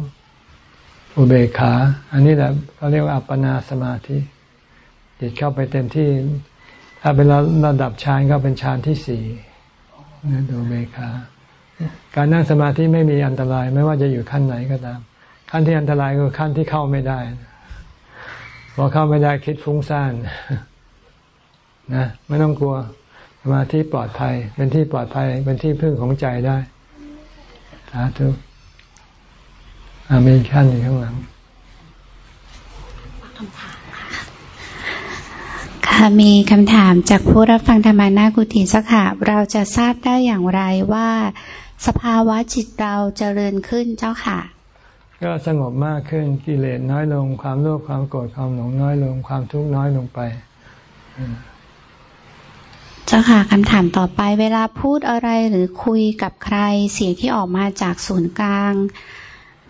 อุเบกขา อันนี้แหละเขาเรียกว่าอัปปนาสมาธิจิตเข้าไปเต็มที่ ถ้าเป็นระดับฌานก็เป็นฌานที่สี่นั่นอุเบกขาการนั่งสมาธิไม่มีอันตราย ไม่ว่าจะอยู่ขั้นไหนก็ตาม ขั้นที่อันตรายคือขั้นที่เข้าไม่ได้ พอเข้าไม่ได้คิดฟุ้งซ่านนะไม่ต้องกลัวสมาธิปลอดภัย เป็นที่ปลอดภัย เป็นที่พึ่งของใจได้สาธุอามีขั้นอยู่ข้างหลังค่ะมีคำถามจากผู้รับฟังธรรมานากุฏิสักค่ะเราจะทราบได้อย่างไรว่า สภาวะจิตเราเจริญขึ้นเจ้าค่ะ ก็สงบมากขึ้นกิเลสน้อยลง ความโลภความโกรธความหลงน้อยลง ความทุกข์น้อยลงไปเจ้าค่ะคำถามต่อไป เวลาพูดอะไรหรือคุยกับใคร เสียงที่ออกมาจากศูนย์กลาง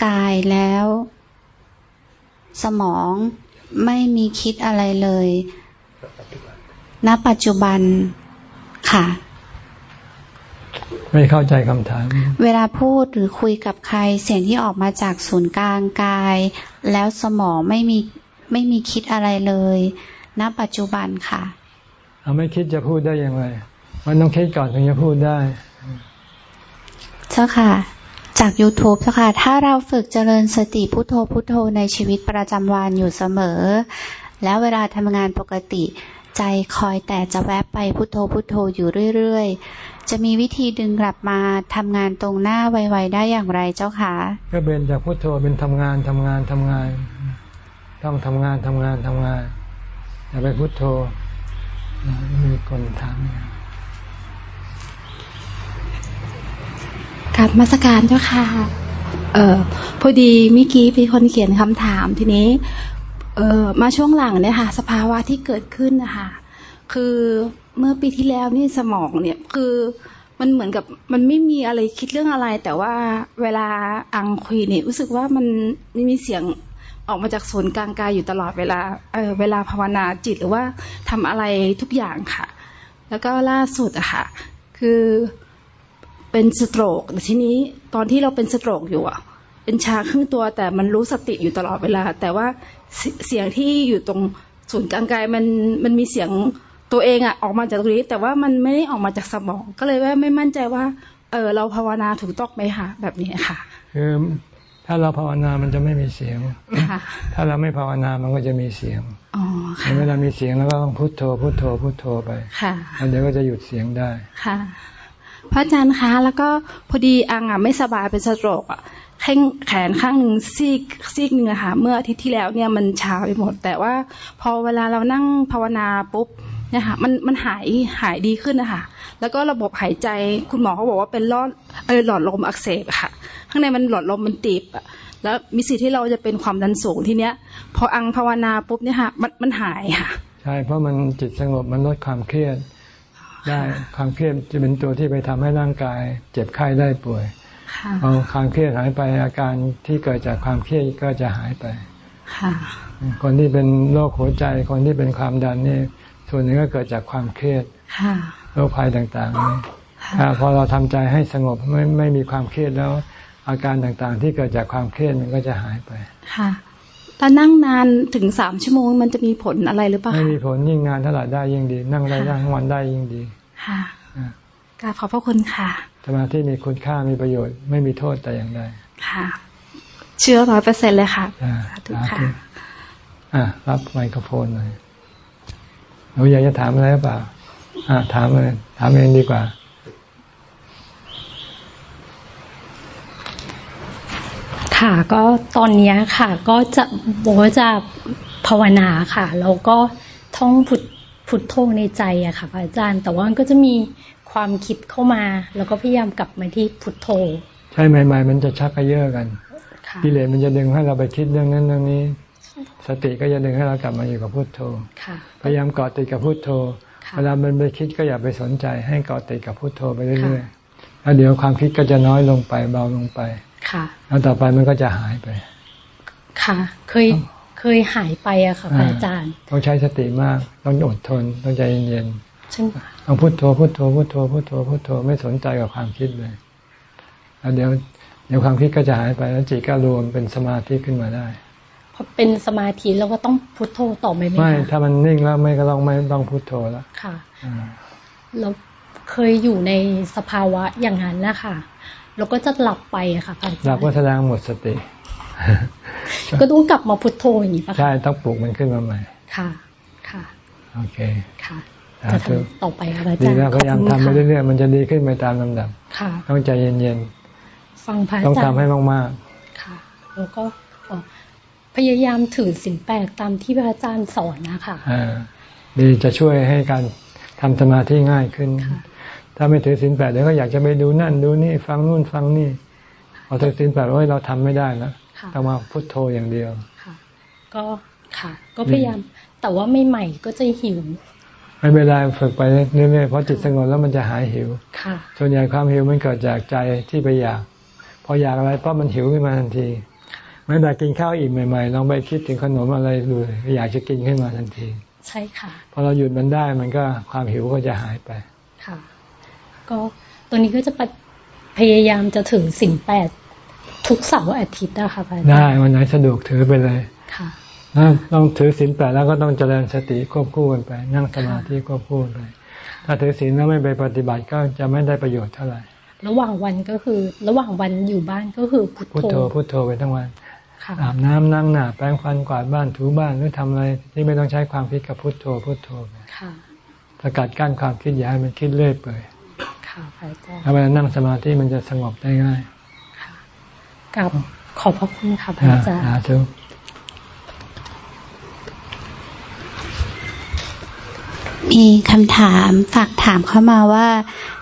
กายแล้ว สมองไม่มีคิดอะไรเลย ณ ปัจจุบันค่ะ ไม่เข้าใจคำถาม เวลาพูดหรือคุยกับใคร เสียงที่ออกมาจากศูนย์กลางกาย แล้วสมองไม่มีไม่มีคิดอะไรเลยณปัจจุบันค่ะเราไม่คิดจะพูดได้อย่างไรมันต้องคิดก่อนถึงจะพูดได้ เจ้าค่ะ จาก YouTube เจ้าค่ะ ถ้าเราฝึกเจริญสติพุโทโธพุโทโธในชีวิตประจำวันอยู่เสมอ แล้วเวลาทำงานปกติ ใจคอยแต่จะแวบไปพุโทโธพุโทโธอยู่เรื่อยๆ จะมีวิธีดึงกลับมาทำงานตรงหน้าไวๆได้อย่างไรเจ้าค่ะก็เป็นจากพุทโธเป็นทำงานทำงานทำงาน ต้องทำงานทำงานทำงานอย่าไปพุทโธมีคนถามเนี่ยกับมาสการเจ้าค่ะ เอ่อพอดีเมื่อกี้มีคนเขียนคำถามทีนี้ เอ่อมาช่วงหลังเนี่ยค่ะ สภาวะที่เกิดขึ้นนะคะคือ เมื่อปีที่แล้วนี่สมองเนี่ยคือมันเหมือนกับมันไม่มีอะไรคิดเรื่องอะไร แต่ว่าเวลาอังคุยเนี่ยรู้สึกว่ามันไม่มีเสียงออกมาจากศูนย์กลางกายอยู่ตลอดเวลาเออเวลาภาวนาจิตหรือว่าทำอะไรทุกอย่างค่ะ แล้วก็ล่าสุดอะค่ะ คือเป็นสโตรกแต่ทีนี้ตอนที่เราเป็นสโตรกอยู่อะเป็นชาครึ่งตัวแต่มันรู้สติอยู่ตลอดเวลา แต่ว่าเสียงที่อยู่ตรงศูนย์กลางกายมันมันมีเสียง ตัวเองอะออกมาจากตรงนี้ แต่ว่ามันไม่ได้ออกมาจากสมอง ก็เลยว่าไม่มั่นใจว่า เออเราภาวนาถูกต้องไหมคะแบบนี้ค่ะ คือถ้าเราภาวนามันจะไม่มีเสียงค่ะถ้าเราไม่ภาวนามันก็จะมีเสียงอ๋อค่ะเวลามีเสียงแล้วก็ต้องพุทโธพุทโธพุทโธไปค่ะแล้วเดี๋ยวก็จะหยุดเสียงได้ค่ะ พระอาจารย์คะ แล้วก็พอดีอังอะไม่สบายเป็นสโตรกอะแข้งแขนข้างหนึ่งซีกซีกหนึ่งอะค่ะ เมื่ออาทิตย์ที่แล้วเนี่ยมันชาไปหมด แต่ว่าพอเวลาเรานั่งภาวนาปุ๊บ เนี่ยค่ะมันมันหายหายดีขึ้นนะคะแล้วก็ระบบหายใจคุณหมอเขาบอกว่าเป็นหลอดเออหลอดลมอักเสบอะค่ะ ข้างในมันหลอดลมมันตีบอะแล้วมีสิทธิ์ที่เราจะเป็นความดันสูงทีเนี้ย พออังภาวนาปุ๊บเนี่ยค่ะมันมันหายค่ะ ใช่เพราะมันจิตสงบมันลดความเครียด ได้ความเครียดจะเป็นตัวที่ไปทำให้ร่างกาย เจ็บไข้ได้ป่วยค่ะพอความเครียดหายไปอาการที่เกิดจากความเครียดก็จะหายไปค่ะคนที่เป็นโรคหัวใจคนที่เป็นความดันนี่ ส่วนหนึ่งก็เกิดจากความเครียดค่ะโรคภัยต่างๆนี่ถ้าพอเราทำใจให้สงบไม่ไม่มีความเครียดแล้ว อาการต่างๆ ที่เกิดจากความเครียดมันก็จะหายไปค่ะถ้านั่งนานถึงสามชั่วโมงมันจะมีผลอะไรหรือเปล่าไม่คะมีผลยิ่งงานเท่าไหร่ได้ยิ่งดี นั่งได้ทั้งวันได้ยิ่งดี ค่ะอ่ากราบขอบพระคุณค่ะสมาธิมีคุณค่ามีประโยชน์ไม่มีโทษแต่อย่างใดค่ะ เชื่อร้อยเปอร์เซ็นเลยค่ะอ่าสาธุสาค่ะธุอะรับไมโครโฟนเลย หนูอยากจะถามอะไรหรือเปล่าอ่าถามเลยถามเองดีกว่าค่ะก็ตอนเนี้ยค่ะ ก็จะบอกว่าจะภาวนาค่ะแล้วก็ท่องพุทพุทโธในใจอะค่ะพระอาจารย์ แต่ว่ามันก็จะมีความคิดเข้ามา แล้วก็พยายามกลับมาที่พุทโธ ใช่ใหม่ ๆ มันจะชักกระเยอะกันค่ะกิเลสมันจะดึงให้เราไปคิดเรื่องนั้นเรื่องนี้ สติก็จะดึงให้เรากลับมาอยู่กับพุทโธค่ะพยายามเกาะติดกับพุทโธค่ะเวลามันไปคิดก็อย่าไปสนใจ ให้เกาะติดกับพุทโธไปเรื่อยๆแล้วเดี๋ยวความคิดก็จะน้อยลงไปเบาลงไป ค่ะ แล้วต่อไปมันก็จะหายไป ค่ะ เคยเคยหายไปอะค่ะพระอาจารย์ ต้องใช้สติมาก ต้องอดทน ต้องใจเย็นใช่ไหมๆต้องพุทโธพุทโธพุทโธพุทโธพุทโธไม่สนใจกับความคิดเลย แล้วเดี๋ยวเดี๋ยวความคิดก็จะหายไปแล้วจิตก็รวมเป็นสมาธิขึ้นมาได้พอ เป็นสมาธิแล้วก็ต้องพุทโธต่อไหมไหมไม่คะถ้ามันนิ่งแล้วไม่ก็ต้องไม่ต้องพุทโธแล้วค่ะอ่าแล้วเคยอยู่ในสภาวะอย่างนั้นนะคะแล้วก็จะหลับไปอะค่ะพระอาจารย์หลับก็แสดงหมดสติ ก็ต้องกลับมาพุทโธอย่างนี้ปะคะใช่ต้องปลุกมันขึ้นมาใหม่ ค่ะ ค่ะโอเคค่ะสาจะธุทำต่อไปค่ะพระอาดีจารย์แล้วพยายามขอบทำไปคุณค่ะเรื่อยๆมันจะดีขึ้นไปตามลำดับค่ะต้องใจเย็นฟังพระๆอาต้องจารทำย์ให้มากค่ะ แล้วก็เอ่อ พยายามถือสินแปดตามที่พระอาจารย์สอนนะคะๆอ่าดีจะช่วยให้การทำสมาธิง่ายขึ้นค่ะถ้าไม่ถือศีลแปดเดี๋ยวก็อยากจะไปดูนั่นดูนี่ฟังนู่นฟังนี่พอถือศีลแปดว่าเราทำไม่ได้แล้วค่ะต้องมาพุทโธอย่างเดียวค่ะก็ค่ะ ก็พยายาม แต่ว่าไม่ใหม่ๆก็จะหิวไม่เป็นไรฝึกไปเรื่อยๆเพราะจิตสงบแล้วมันจะหายหิวค่ะส่วนใหญ่ความหิวมันเกิดจากใจที่ไปอยาก พออยากอะไรปั๊บมันหิวขึ้นมาทันที ไม่แบบกินข้าวอิ่มใหม่ๆลองไปคิดถึงขนมอะไรดูอยากจะกินขึ้นมาทันที ใช่ค่ะ พอเราหยุดมันได้มันก็ความหิวก็จะหายไป ค่ะ ก็ตัวนี้ก็จะปะพยายามจะถือสิ่งแปดทุกเสาร์อาทิตย์นะคะพระอาจารย์ได้วันไหนสะดวกถือไปเลย ค่ะถ้าต้องถือศีลแปดแล้วก็ต้องเจริญสติควบคู่กันไป นั่งสมาธิควบคู่กันไป ถ้าถือศีลแล้วไม่ไปปฏิบัติก็จะไม่ได้ประโยชน์เท่าไหร่ ระหว่างวันก็คือ ระหว่างวันอยู่บ้านก็คือพุทพุทโธโธพุทโธไปทั้งวันค่ะ อาบน้ำนั่งหน้าแปรงฟันกวาดบ้านถูบ้านหรือทำอะไรที่ไม่ต้องใช้ความคิดกับพุทโธพุทโธไปค่ะสกัดกั้นความคิดอย่าให้มันคิดเรื่อยเปื่อยค่ะพระอาจารย์ถ้าเวลานั่งสมาธิมันจะสงบได้ง่ายค่ะกับขอบพระคุณค่ะพระอาจารย์สาธุมีคำถามฝากถามเข้ามาว่า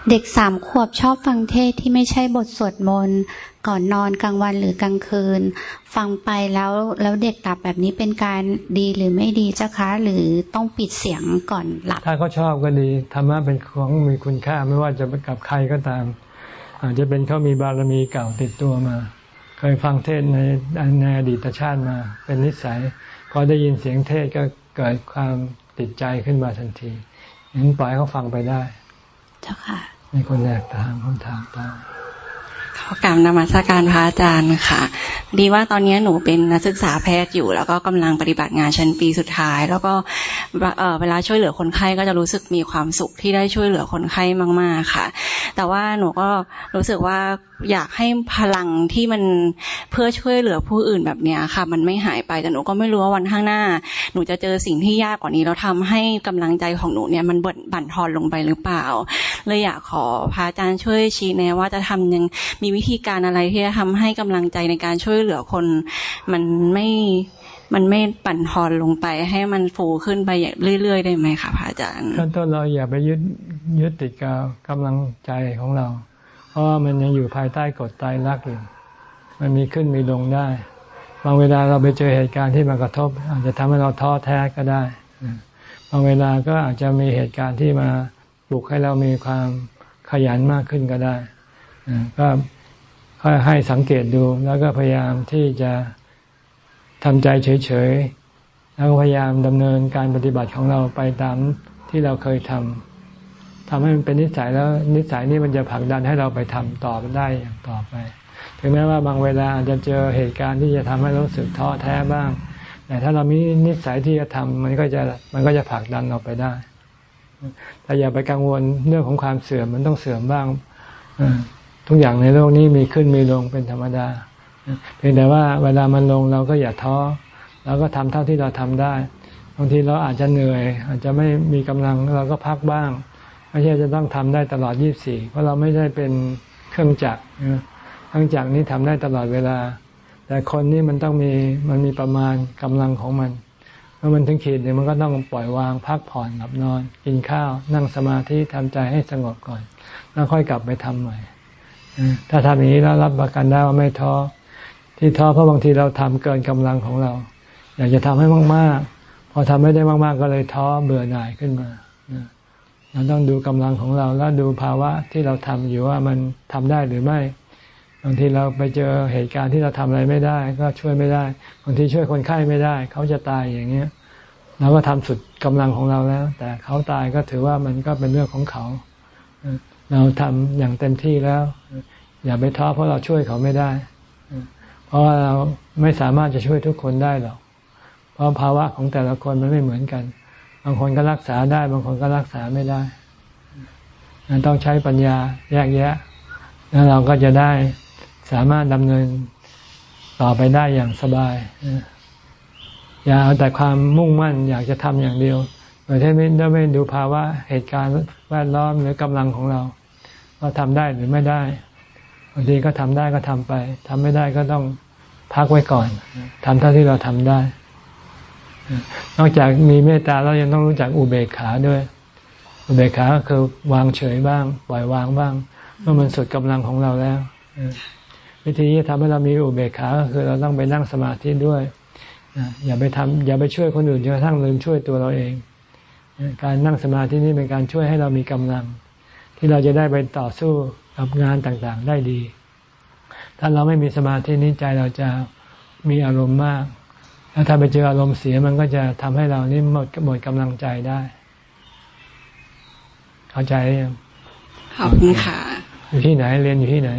เด็กสามขวบชอบฟังเทศที่ไม่ใช่บทสวดมนต์ก่อนนอนกลางวันหรือกลางคืน ฟังไปแล้วแล้วเด็กหลับแบบนี้เป็นการดีหรือไม่ดีเจ้าคะ หรือต้องปิดเสียงก่อนหลับ ถ้าเขาชอบก็ดีธรรมะเป็นของมีคุณค่าไม่ว่าจะกับใครก็ตาม อาจจะเป็นเขามีบารมีเก่าติดตัวมา เคยฟังเทศในในอดีตชาติมา เป็นนิสัยพอได้ยินเสียงเทศก็เกิดความติดใจขึ้นมาทันทีงั้นปล่อยเขาฟังไปได้ เจ้าค่ะ มีคนแรกถามคำถามต่อขอกราบนมัสการพระอาจารย์ค่ะ ดีว่าตอนนี้หนูเป็นนักศึกษาแพทย์อยู่ แล้วก็กำลังปฏิบัติงานชั้นปีสุดท้าย แล้วก็เวลาช่วยเหลือคนไข้ก็จะรู้สึกมีความสุขที่ได้ช่วยเหลือคนไข้มาก ๆค่ะ แต่ว่าหนูก็รู้สึกว่าอยากให้พลังที่มันเพื่อช่วยเหลือผู้อื่นแบบเนี้ยค่ะ มันไม่หายไปแต่หนูก็ไม่รู้ว่าวันข้างหน้า หนูจะเจอสิ่งที่ยากกว่านี้แล้วทำให้กำลังใจของหนูเนี่ยมันบั่บั่นทอนลงไปหรือเปล่าเลยอยากขอพระอาจารย์ช่วยชี้แนะว่าจะทำยังมีวิธีการอะไรที่จะทำให้กำลังใจในการช่วยเหลือคน มันไม่มันไม่ปั่นทอนลงไป ให้มันฟูขึ้นไปเรื่อยๆ ได้ไหมคะพระอาจารย์ขั้นต้นเราอย่าไปยึดยึดติดกับกำลังใจของเรา เพราะมันยังอยู่ภายใต้กฎตายรักอยู่มันมีขึ้นมีลงได้ บางเวลาเราไปเจอเหตุการณ์ที่มากระทบ อาจจะทำให้เราท้อแท้ก็ได้ บางเวลาก็อาจจะมีเหตุการณ์ที่มาปลุกให้เรามีความขยันมากขึ้นก็ได้ ก็ ให้สังเกตดูแล้วก็พยายามที่จะทำใจเฉยๆแล้วพยายามดำเนินการปฏิบัติของเราไปตามที่เราเคยทำทำให้มันเป็นนิสัยแล้วนิสัยนี้มันจะผลักดันให้เราไปทำต่อไปได้อย่างต่อไป ถึงแม้ว่าบางเวลาอาจจะเจอเหตุการณ์ที่จะทำให้รารู้สึกท้อแท้บ้าง แต่ถ้าเรามีนิสัยที่จะทำมันก็จะมันก็จะผลักดันเราไปได้แต่อย่าไปกังวลเรื่องของความเสื่อมมันต้องเสื่อมบ้าง ทุกอย่างในโลกนี้มีขึ้นมีลงเป็นธรรมดา เพียงแต่ว่าเวลามันลงเราก็อย่าท้อเราก็ทำเท่าที่เราทำได้ บางทีเราอาจจะเหนื่อย อาจจะไม่มีกำลังเราก็พักบ้างไม่ใช่จะต้องทำได้ตลอด 24 เพราะเราไม่ได้เป็นเครื่องจักรเครื่องจักรนี้ทำได้ตลอดเวลา แต่คนนี่มันต้องมีมันมีประมาณกำลังของมันเมื่อมันถึงขีดเนี่ยมันก็ต้องปล่อยวางพักผ่อนหลับนอน กินข้าว นั่งสมาธิทำใจให้สงบก่อน แล้วค่อยกลับไปทำใหม่ ถ้าทำอย่างนี้แล้วรับประกันได้ว่าไม่ท้อที่ท้อเพราะบางทีเราทำเกินกำลังของเรา อยากจะทำให้มากๆ พอทำไม่ได้มากๆ ก็เลยท้อเบื่อหน่ายขึ้นมาเราต้องดูกำลังของเราแล้วดูภาวะที่เราทำอยู่ว่ามันทำได้หรือไม่ บางทีเราไปเจอเหตุการณ์ที่เราทำอะไรไม่ได้ ก็ช่วยไม่ได้ บางทีช่วยคนไข้ไม่ได้ เขาจะตายอย่างเงี้ยเราก็ทำสุดกำลังของเราแล้ว แต่เขาตายก็ถือว่ามันก็เป็นเรื่องของเขา เราทำอย่างเต็มที่แล้ว อย่าไปท้อเพราะเราช่วยเขาไม่ได้ เพราะาเราไม่สามารถจะช่วยทุกคนได้หรอก เพราะภาวะของแต่ละคนมันไม่เหมือนกัน บางคนก็รักษาได้ บางคนก็รักษาไม่ได้ต้องใช้ปัญญาแยกแยะ แล้วเราก็จะได้สามารถดำเนินต่อไปได้อย่างสบาย อย่าเอาแต่ความมุ่งมั่นอยากจะทำอย่างเดียวโดยที่ไม่ได้ไม่ดูภาวะเหตุการณ์แวดล้อมหรือกำลังของเรา ว่าทำได้หรือไม่ได้ บางทีก็ทำได้ก็ทำไปทำไม่ได้ก็ต้องพักไว้ก่อนทำเท่าที่เราทำได้ นอกจากมีเมตตาเรายังต้องรู้จักอุเบกขาด้วย อุเบกขาก็คือวางเฉยบ้าง ปล่อยวางบ้างเมื่อมันสุดกำลังของเราแล้ววิธีที่ทำให้เรามีอุเบกขาก็คือเราต้องไปนั่งสมาธิด้วยอย่าไปทำอย่าไปช่วยคนอื่นจนกระทั่งลืมช่วยตัวเราเอง การนั่งสมาธินี้เป็นการช่วยให้เรามีกำลัง ที่เราจะได้ไปต่อสู้ กับงานต่างๆได้ดี ถ้าเราไม่มีสมาธินี้ใจเราจะมีอารมณ์มาก แล้วถ้าไปเจออารมณ์เสียมันก็จะทำให้เรานี่หมดหมดกำลังใจได้ เข้าใจยังขอบคุณค่ะ อยู่ที่ไหนเรียนอยู่ที่ไหน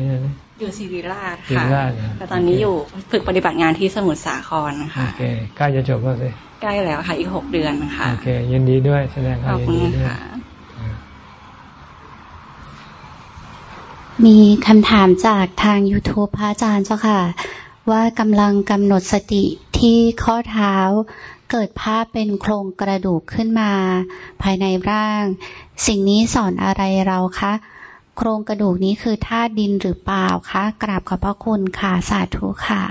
อยู่ศิริราชค่ะแต่ตอนนี้อยู่ฝึกปฏิบัติงานที่สมุทรสาครค่ะโอเคใกล้จะจบแล้วสิใกล้แล้วค่ะอีกหกเดือนค่ะโอเคยินดีด้วยแสดงความยินดีด้วย มีคำถามจากทาง YouTube พระอาจารย์เจ้าค่ะ ว่ากำลังกำหนดสติที่ข้อเท้าเกิดภาพเป็นโครงกระดูกขึ้นมา ภายในร่าง สิ่งนี้สอนอะไรเราคะ โครงกระดูกนี้คือธาตุดินหรือเปล่าคะกราบขอบพระคุณค่ะสาธุค่ะ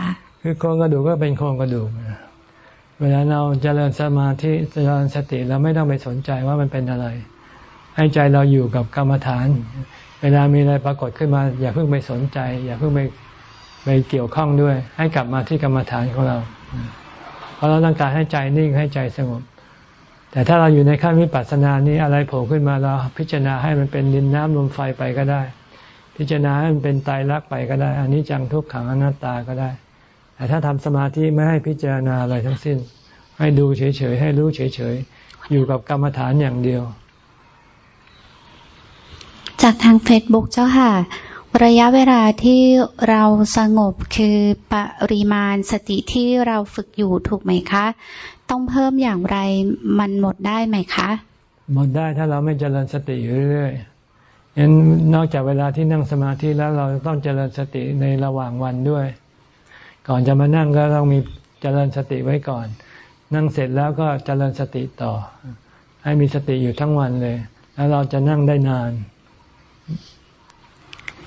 คือโครงกระดูกก็เป็นโครงกระดูกเวลาเราเจริญสมาธิเจริญสติเราไม่ต้องไปสนใจว่ามันเป็นอะไร ให้ใจเราอยู่กับกรรมฐาน เวลามีอะไรปรากฏขึ้นมา อย่าเพิ่งไปสนใจ อย่าเพิ่งไปไปเกี่ยวข้องด้วย ให้กลับมาที่กรรมฐานของเรา เพราะเราต้องการให้ใจนิ่งให้ใจสงบ แต่ถ้าเราอยู่ในขั้นวิปัสสนานี้อะไรโผล่ขึ้นมาเราพิจารณาให้มันเป็นดินน้ำลมไฟไปก็ได้ พิจารณาให้มันเป็นตายรักไปก็ได้ อันนี้จังทุกขังอนัตตาก็ได้ แต่ถ้าทำสมาธิไม่ให้พิจารณาอะไรทั้งสิ้น ให้ดูเฉยๆให้รู้เฉยๆอยู่กับกรรมฐานอย่างเดียว จากทางเฟซบุ๊กเจ้าค่ะ ระยะเวลาที่เราสงบคือปริมาณสติที่เราฝึกอยู่ถูกไหมคะ ต้องเพิ่มอย่างไรมันหมดได้ไหมคะ หมดได้ถ้าเราไม่เจริญสติอยู่เรื่อยๆงั้นนอกจากเวลาที่นั่งสมาธิแล้วเราต้องเจริญสติในระหว่างวันด้วย ก่อนจะมานั่งก็ต้องมีเจริญสติไว้ก่อน นั่งเสร็จแล้วก็เจริญสติต่อ ให้มีสติอยู่ทั้งวันเลย แล้วเราจะนั่งได้นาน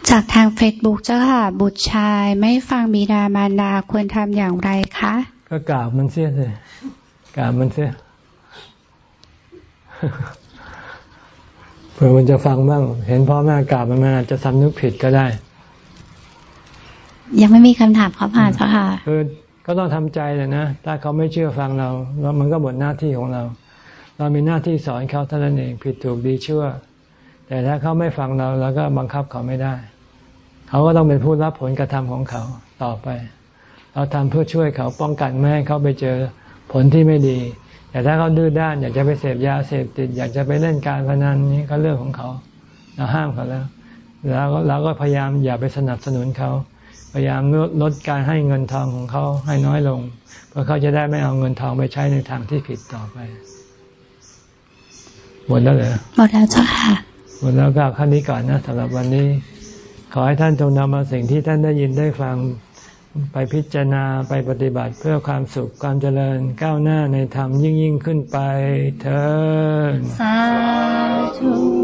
จากทางเฟซบุ๊กเจ้าค่ะ บุตรชายไม่ฟังบิดามารดาควรทำอย่างไรคะ ก็กราบมันเสียเลยกาบมันเสียเผื่อมันจะฟังบ้าง เห็นพ่อแม่กราบมันมันอาจจะสำนึกผิดก็ได้ ยังไม่มีคำถามเขาผ่านเจ้าค่ะคือก็ต้องทำใจเลยนะ ถ้าเขาไม่เชื่อฟังเราแล้วมันก็หมดหน้าที่ของเรา เรามีหน้าที่สอนเขาเท่านั้นเองผิดถูกดีชั่วแต่ถ้าเขาไม่ฟังเราเราก็บังคับเขาไม่ได้ เขาก็ต้องเป็นผู้รับผลกระทำของเขาต่อไป เราทำเพื่อช่วยเขาป้องกันไม่ให้เขาไปเจอผลที่ไม่ดี แต่ถ้าเขาดื้อด้าน อยากจะไปเสพยาเสพติด อยากจะไปเล่นการพนันนี้ก็เรื่องของเขา เราห้ามเขาแล้วแล้วเราก็พยายามอย่าไปสนับสนุนเขา พยายามลดการให้เงินทองของเขาให้น้อยลง เพื่อเขาจะได้ไม่เอาเงินทองไปใช้ในทางที่ผิดต่อไปหมดแล้วเหรอหมดแล้วเจ้าค่ะหมดแล้วก็ขั้นนี้ก่อนนะสำหรับวันนี้ ขอให้ท่านจงนำมาสิ่งที่ท่านได้ยินได้ฟังไปพิจารณาไปปฏิบัติเพื่อความสุขความเจริญก้าวหน้าในธรรมยิ่งยิ่งขึ้นไปเถิดสาธุ